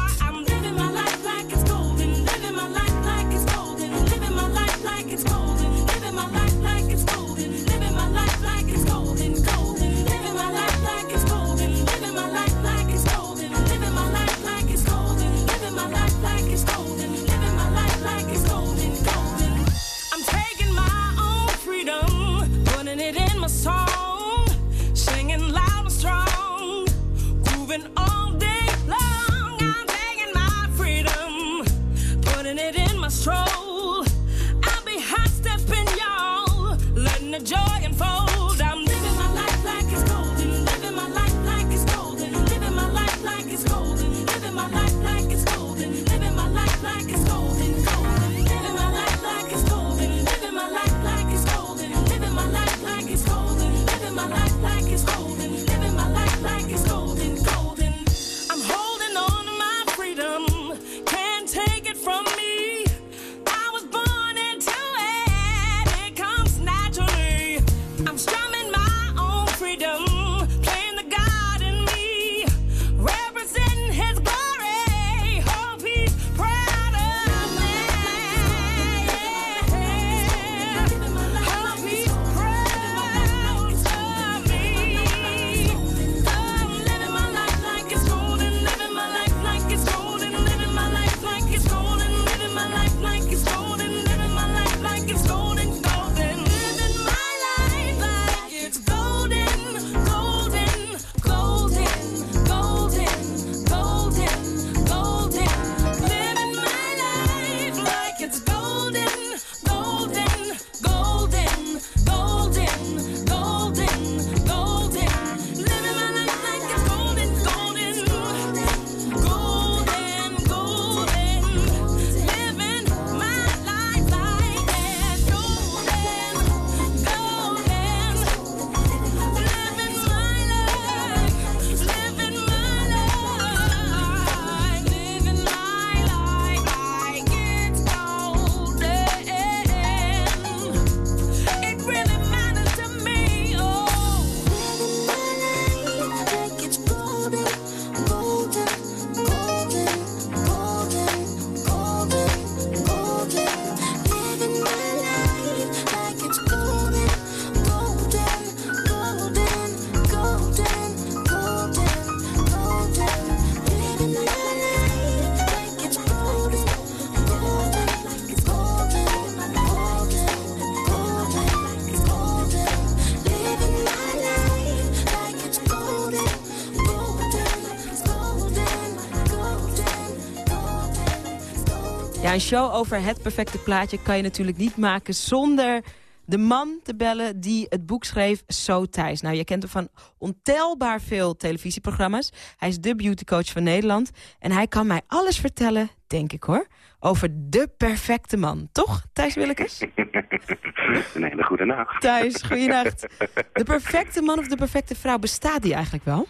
Een show over het perfecte plaatje kan je natuurlijk niet maken zonder de man te bellen die het boek schreef, So Thijs. Nou, je kent hem van ontelbaar veel televisieprogramma's. Hij is de beautycoach van Nederland. En hij kan mij alles vertellen, denk ik hoor, over de perfecte man. Toch, Thijs Willekes? Een hele goede nacht. Thijs, goeienacht. De perfecte man of de perfecte vrouw, bestaat die eigenlijk wel?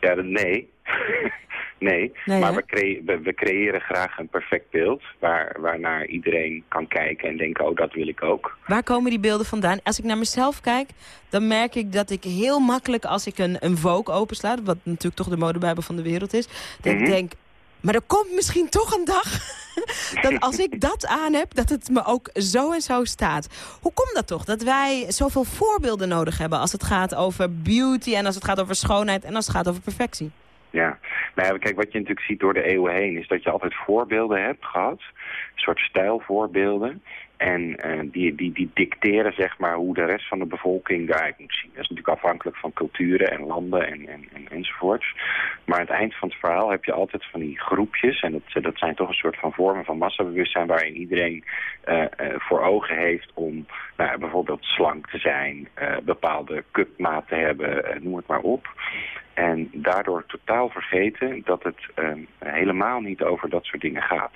Ja, nee. Nee, Nee, maar we, we creëren graag een perfect beeld... Waar, waarnaar iedereen kan kijken en denken, oh, dat wil ik ook. Waar komen die beelden vandaan? Als ik naar mezelf kijk, dan merk ik dat ik heel makkelijk... als ik een, een Vogue opensla, wat natuurlijk toch de modebijbel van de wereld is... dat ik Mhm. denk, maar er komt misschien toch een dag... dat als ik dat aan heb, dat het me ook zo en zo staat. Hoe komt dat toch? Dat wij zoveel voorbeelden nodig hebben... als het gaat over beauty en als het gaat over schoonheid... en als het gaat over perfectie. Ja, nou ja, kijk, wat je natuurlijk ziet door de eeuwen heen... is dat je altijd voorbeelden hebt gehad. Een soort stijlvoorbeelden. En eh, die, die, die dicteren zeg maar hoe de rest van de bevolking eruit moet zien. Dat is natuurlijk afhankelijk van culturen en landen en, en, en, enzovoorts. Maar aan het eind van het verhaal heb je altijd van die groepjes. En dat, dat zijn toch een soort van vormen van massabewustzijn... waarin iedereen eh, eh, voor ogen heeft om nou, bijvoorbeeld slank te zijn... bepaalde cupmaat te hebben, noem het maar op. En daardoor totaal vergeten dat het ehm, helemaal niet over dat soort dingen gaat.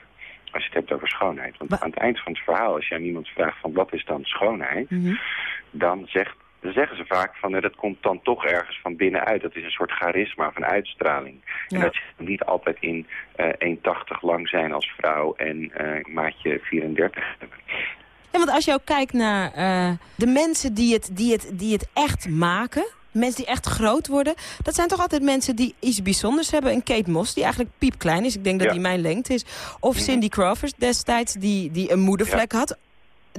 Als je het hebt over schoonheid. Want aan het eind van het verhaal, als je aan iemand vraagt van wat is dan schoonheid, dan, zegt, dan zeggen ze vaak van dat komt dan toch ergens van binnenuit. Dat is een soort charisma een uitstraling. En dat zit niet altijd in eh 1,80 lang zijn als vrouw en eh maatje 34 hebben. Ja, want als je ook kijkt naar eh, de mensen die het, die, het, die het echt maken... mensen die echt groot worden... dat zijn toch altijd mensen die iets bijzonders hebben. Een Kate Moss, die eigenlijk piepklein is. Ik denk dat Ja. die mijn lengte is. Of Cindy Crawford destijds, die, die een moedervlek had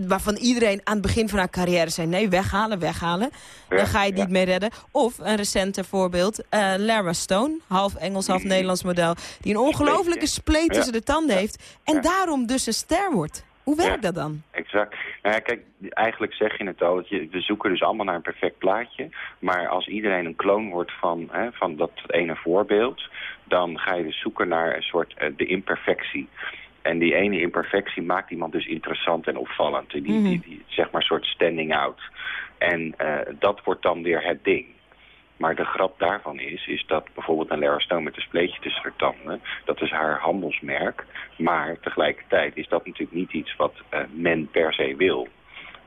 waarvan iedereen aan het begin van haar carrière zei... nee, weghalen, weghalen. Dan ga je het niet mee redden. Of een recenter voorbeeld, eh, Lara Stone. Half Engels, half Nederlands model. Die een ongelofelijke spleet tussen de tanden heeft. En daarom dus een ster wordt. Hoe werkt Ja. dat dan? Exact. Nou ja, kijk, eigenlijk zeg je het al. dat je- We zoeken dus allemaal naar een perfect plaatje. Maar als iedereen een kloon wordt van, hè, van dat ene voorbeeld... dan ga je dus zoeken naar een soort eh, de imperfectie. En die ene imperfectie maakt iemand dus interessant en opvallend. Die, die, die, die, zeg maar, soort standing out. En eh, dat wordt dan weer het ding. Maar de grap daarvan is, is dat bijvoorbeeld een Lara Stone met een spleetje tussen haar tanden, dat is haar handelsmerk. Maar tegelijkertijd is dat natuurlijk niet iets wat eh, men per se wil.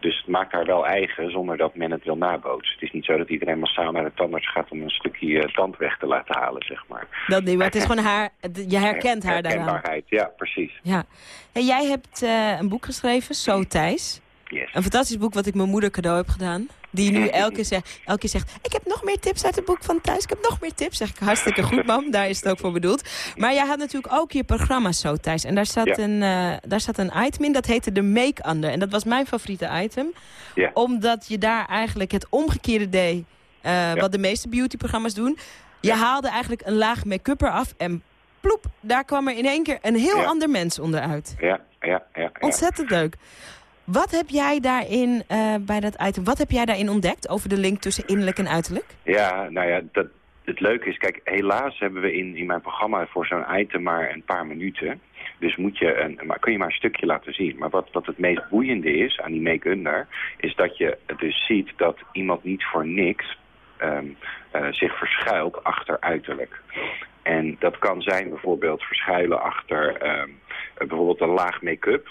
Dus het maakt haar wel eigen zonder dat men het wil nabootsen. Het is niet zo dat iedereen massaal naar de tandarts gaat om een stukje eh, tand weg te laten halen, zeg maar. Dat niet, maar het is gewoon haar... Je herkent haar daaraan. Herkenbaarheid, ja, precies. Ja. En jij hebt eh, een boek geschreven, Zo Thijs. Yes. Een fantastisch boek wat ik mijn moeder cadeau heb gedaan. Die nu elke keer, zegt, elke keer zegt... ik heb nog meer tips uit het boek van Thijs. Ik heb nog meer tips. Zeg ik, hartstikke goed, mam. Daar is het ook voor bedoeld. Maar jij had natuurlijk ook je programma Zo Thijs. En daar zat, Ja. een, eh, daar zat een item in, dat heette de Make Under. En dat was mijn favoriete item. Ja. Omdat je daar eigenlijk het omgekeerde deed... eh, wat de meeste beautyprogramma's doen. Je haalde eigenlijk een laag make-up eraf en ploep, daar kwam er in één keer een heel ander mens onderuit. Ja, ja, ja. ja. Ontzettend leuk. Wat heb jij daarin, eh, bij dat item, wat heb jij daarin ontdekt over de link tussen innerlijk en uiterlijk? Ja, nou ja, dat, het leuke is, kijk, helaas hebben we in, in mijn programma voor zo'n item maar een paar minuten. Dus moet je een, maar kun je maar een stukje laten zien. Maar wat, wat het meest boeiende is aan die make-under, is dat je dus ziet dat iemand niet voor niks ehm, eh, zich verschuilt achter uiterlijk. En dat kan zijn bijvoorbeeld verschuilen achter ehm, eh, bijvoorbeeld een laag make-up.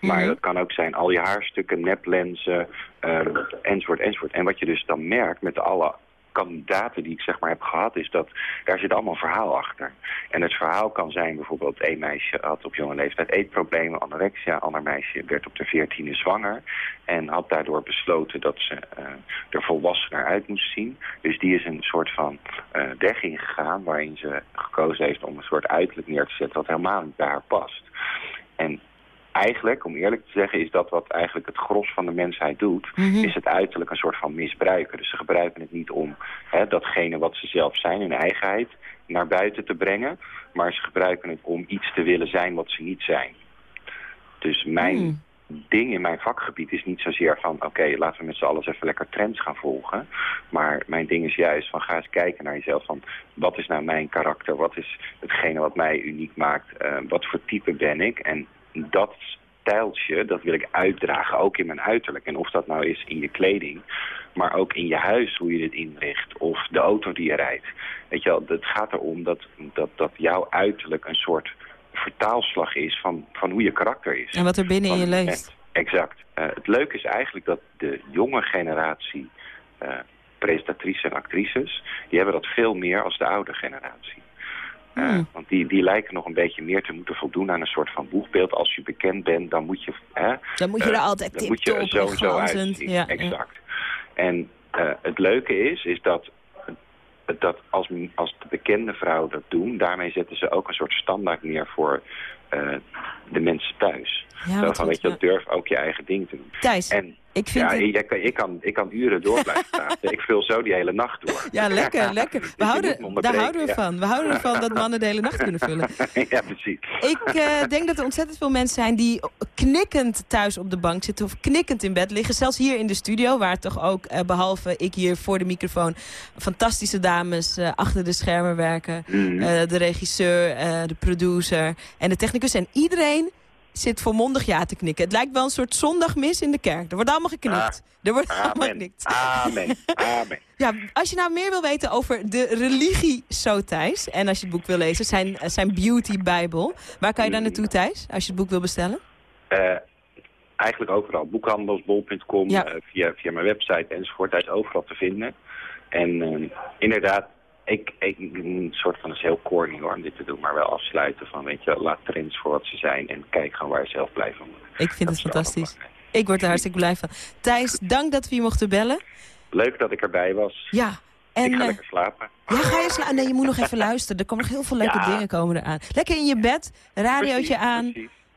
Maar dat kan ook zijn al je haarstukken, neplenzen, ehm, enzovoort, enzovoort. En wat je dus dan merkt met alle kandidaten die ik zeg maar heb gehad, is dat daar zit allemaal verhaal achter. En het verhaal kan zijn bijvoorbeeld, één meisje had op jonge leeftijd eetproblemen, anorexia, ander meisje werd op de veertiende zwanger en had daardoor besloten dat ze eh, er volwassener uit moest zien. Dus die is een soort van eh weg ingegaan waarin ze gekozen heeft om een soort uiterlijk neer te zetten wat helemaal niet bij haar past. En eigenlijk, om eerlijk te zeggen, is dat wat eigenlijk het gros van de mensheid doet, Mhm. is het uiterlijk een soort van misbruiken. Dus ze gebruiken het niet om hè, datgene wat ze zelf zijn, hun eigenheid, naar buiten te brengen, maar ze gebruiken het om iets te willen zijn wat ze niet zijn. Dus mijn Hmm. ding in mijn vakgebied is niet zozeer van... oké, laten we met z'n allen even lekker trends gaan volgen. Maar mijn ding is juist van ga eens kijken naar jezelf van... wat is nou mijn karakter? Wat is hetgene wat mij uniek maakt? Eh, wat voor type ben ik? En dat stijltje, dat wil ik uitdragen, ook in mijn uiterlijk. En of dat nou is in je kleding, maar ook in je huis, hoe je dit inricht. Of de auto die je rijdt. Weet je wel, het gaat erom dat, dat, dat jouw uiterlijk een soort vertaalslag is van, van hoe je karakter is. En wat er binnen in je leeft. Exact. Eh, het leuke is eigenlijk dat de jonge generatie eh, presentatrices en actrices... die hebben dat veel meer als de oude generatie. Eh, Hmm. Want die, die lijken nog een beetje meer te moeten voldoen aan een soort van boegbeeld. Als je bekend bent, dan moet je... Hè, Dan moet je er eh, altijd dan moet je er en uitzien. Ja, ja. exact. En eh, het leuke is, is dat, dat als, als de bekende vrouwen dat doen... daarmee zetten ze ook een soort standaard neer voor de mensen thuis. Ja, Zo van, weet je, wel, durf ook je eigen ding te doen. Thijs, en, ik vind ja, het- ik, kan, ik, kan, ik kan uren door blijven praten. ik vul zo die hele nacht door. Ja, lekker, lekker. We houden, daar houden we ja. van. We houden ervan dat mannen de hele nacht kunnen vullen. ja, precies. Ik eh, denk dat er ontzettend veel mensen zijn die knikkend thuis op de bank zitten of knikkend in bed liggen. Zelfs hier in de studio, waar toch ook, eh, behalve ik hier voor de microfoon, fantastische dames eh, achter de schermen werken. Eh, de regisseur, de producer en de technicus. En iedereen zit volmondig ja te knikken. Het lijkt wel een soort zondagmis in de kerk. Er wordt allemaal geknikt. er wordt allemaal geknikt. Amen. Amen. Ja, als je nou meer wil weten over de religie zo Thijs... en als je het boek wil lezen, zijn, eh, zijn Beauty Bijbel... waar kan je dan naartoe Thijs, als je het boek wil bestellen? Eh, eigenlijk overal. Boekhandelsbol.com, Ja. eh, via, via mijn website enzovoort. Hij is overal te vinden. En inderdaad, ik, ik, een soort van, is heel corny hoor om dit te doen, maar wel afsluiten van, weet je, laat trends voor wat ze zijn en kijk gewoon waar je zelf blij van wordt. Ik vind het fantastisch. Ik word er hartstikke blij van. Thijs, dank dat we je mochten bellen. Leuk dat ik erbij was. Ja. En, ik ga eh, lekker slapen. Ja, ga je slaan? Nee, je moet nog even luisteren. Er komen nog heel veel leuke Ja. dingen komen eraan. Lekker in je bed, radiootje aan...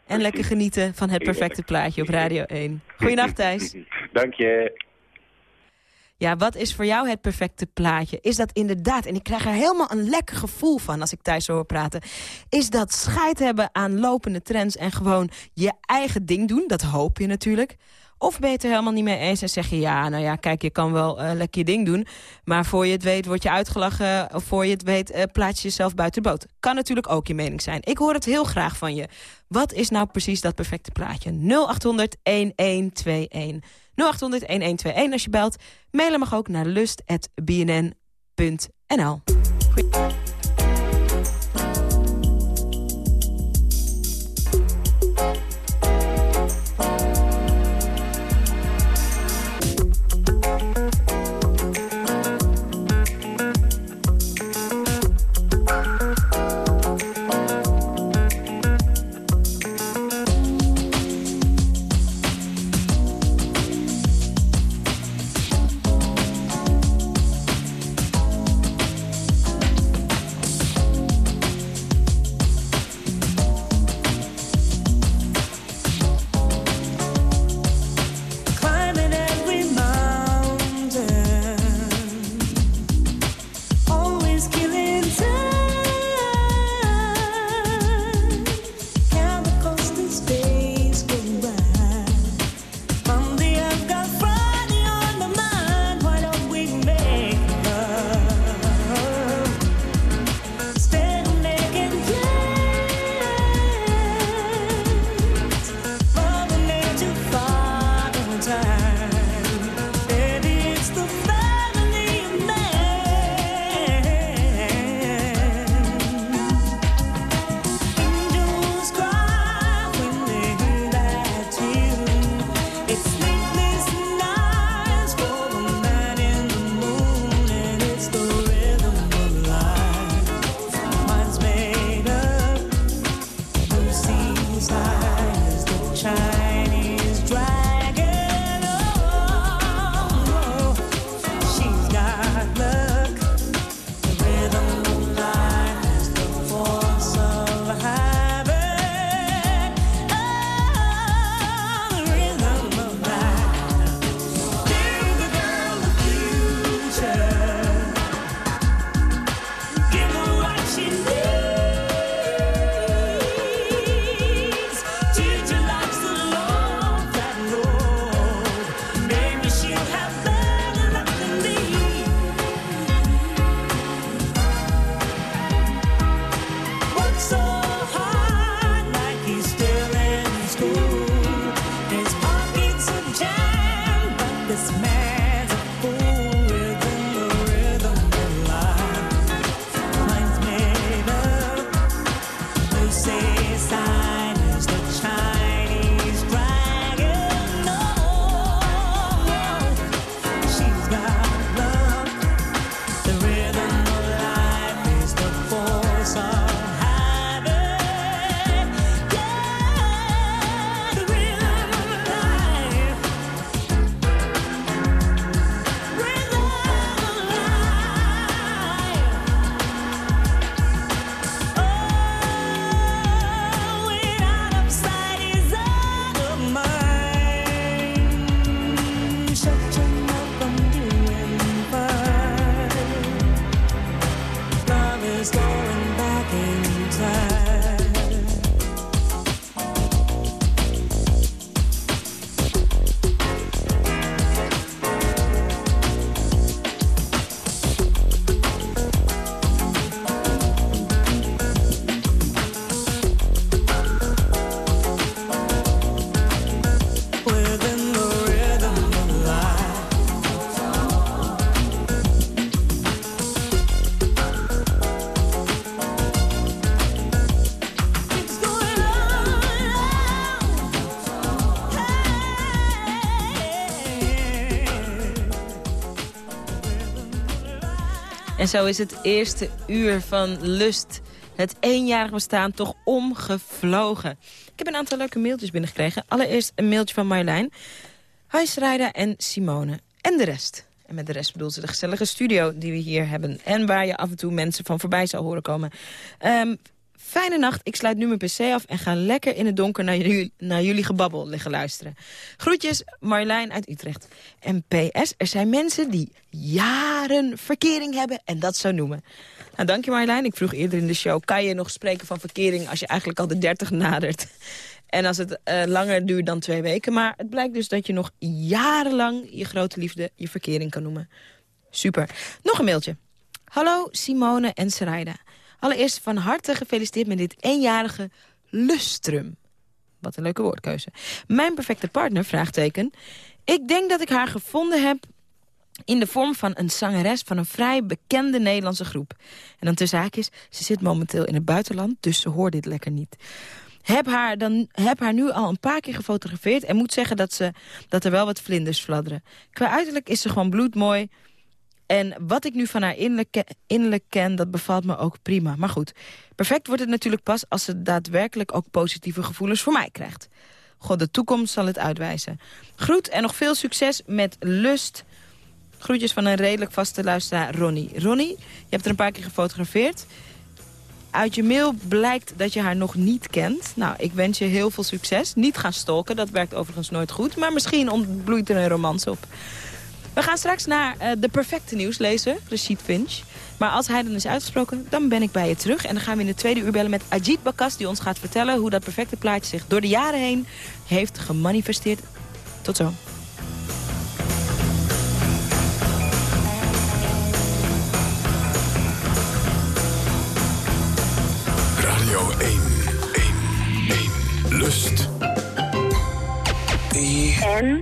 en lekker genieten van het perfecte plaatje op Radio 1. Goeienacht, Thijs. Dank je. Ja, wat is voor jou het perfecte plaatje? Is dat inderdaad, en ik krijg er helemaal een lekker gevoel van als ik thuis hoor praten... is dat scheid hebben aan lopende trends en gewoon je eigen ding doen? Dat hoop je natuurlijk. Of ben je het er helemaal niet mee eens en zeg je... ja, nou ja, kijk, je kan wel eh, lekker je ding doen... maar voor je het weet word je uitgelachen... of voor je het weet eh, plaats je jezelf buiten de boot. Kan natuurlijk ook je mening zijn. Ik hoor het heel graag van je. Wat is nou precies dat perfecte plaatje? 0800-1121. 0800-1121 als je belt. Mailen mag ook naar lust.bnn.nl. This En zo is het eerste uur van Lust, het eenjarig bestaan, toch omgevlogen. Ik heb een aantal leuke mailtjes binnengekregen. Allereerst een mailtje van Marjolein. Hi en Simone. En de rest. En met de rest bedoelt ze de gezellige studio die we hier hebben. En waar je af en toe mensen van voorbij zal horen komen. Ehm, fijne nacht, ik sluit nu mijn pc af en ga lekker in het donker naar jullie, naar jullie gebabbel liggen luisteren. Groetjes, Marjolein uit Utrecht. En PS, er zijn mensen die jaren verkering hebben en dat zo noemen. Nou, dank je Marjolein. Ik vroeg eerder in de show, kan je nog spreken van verkering als je eigenlijk al de 30 nadert? En als het eh, langer duurt dan twee weken. Maar het blijkt dus dat je nog jarenlang je grote liefde je verkering kan noemen. Super. Nog een mailtje. Hallo Simone en Sarayda. Allereerst van harte gefeliciteerd met dit eenjarige lustrum. Wat een leuke woordkeuze. Mijn perfecte partner, vraagteken. Ik denk dat ik haar gevonden heb in de vorm van een zangeres van een vrij bekende Nederlandse groep. En dan tussen haakjes, ze zit momenteel in het buitenland, dus ze hoort dit lekker niet. Heb haar, dan, heb haar nu al een paar keer gefotografeerd... en moet zeggen dat, ze, dat er wel wat vlinders fladderen. Qua uiterlijk is ze gewoon bloedmooi. En wat ik nu van haar innerlijk, ke- innerlijk ken, dat bevalt me ook prima. Maar goed, perfect wordt het natuurlijk pas... als ze daadwerkelijk ook positieve gevoelens voor mij krijgt. God, de toekomst zal het uitwijzen. Groet en nog veel succes met lust... Groetjes van een redelijk vaste luisteraar, Ronnie. Ronnie, je hebt er een paar keer gefotografeerd. Uit je mail blijkt dat je haar nog niet kent. Nou, ik wens je heel veel succes. Niet gaan stalken, dat werkt overigens nooit goed. Maar misschien ontbloeit er een romans op. We gaan straks naar eh, de perfecte nieuwslezer, Rashid Finch. Maar als hij dan is uitgesproken, dan ben ik bij je terug. En dan gaan we in de tweede uur bellen met Ajit Bakas... die ons gaat vertellen hoe dat perfecte plaatje zich door de jaren heen heeft gemanifesteerd. Tot zo. Radio 1, 1, 1. Lust. En?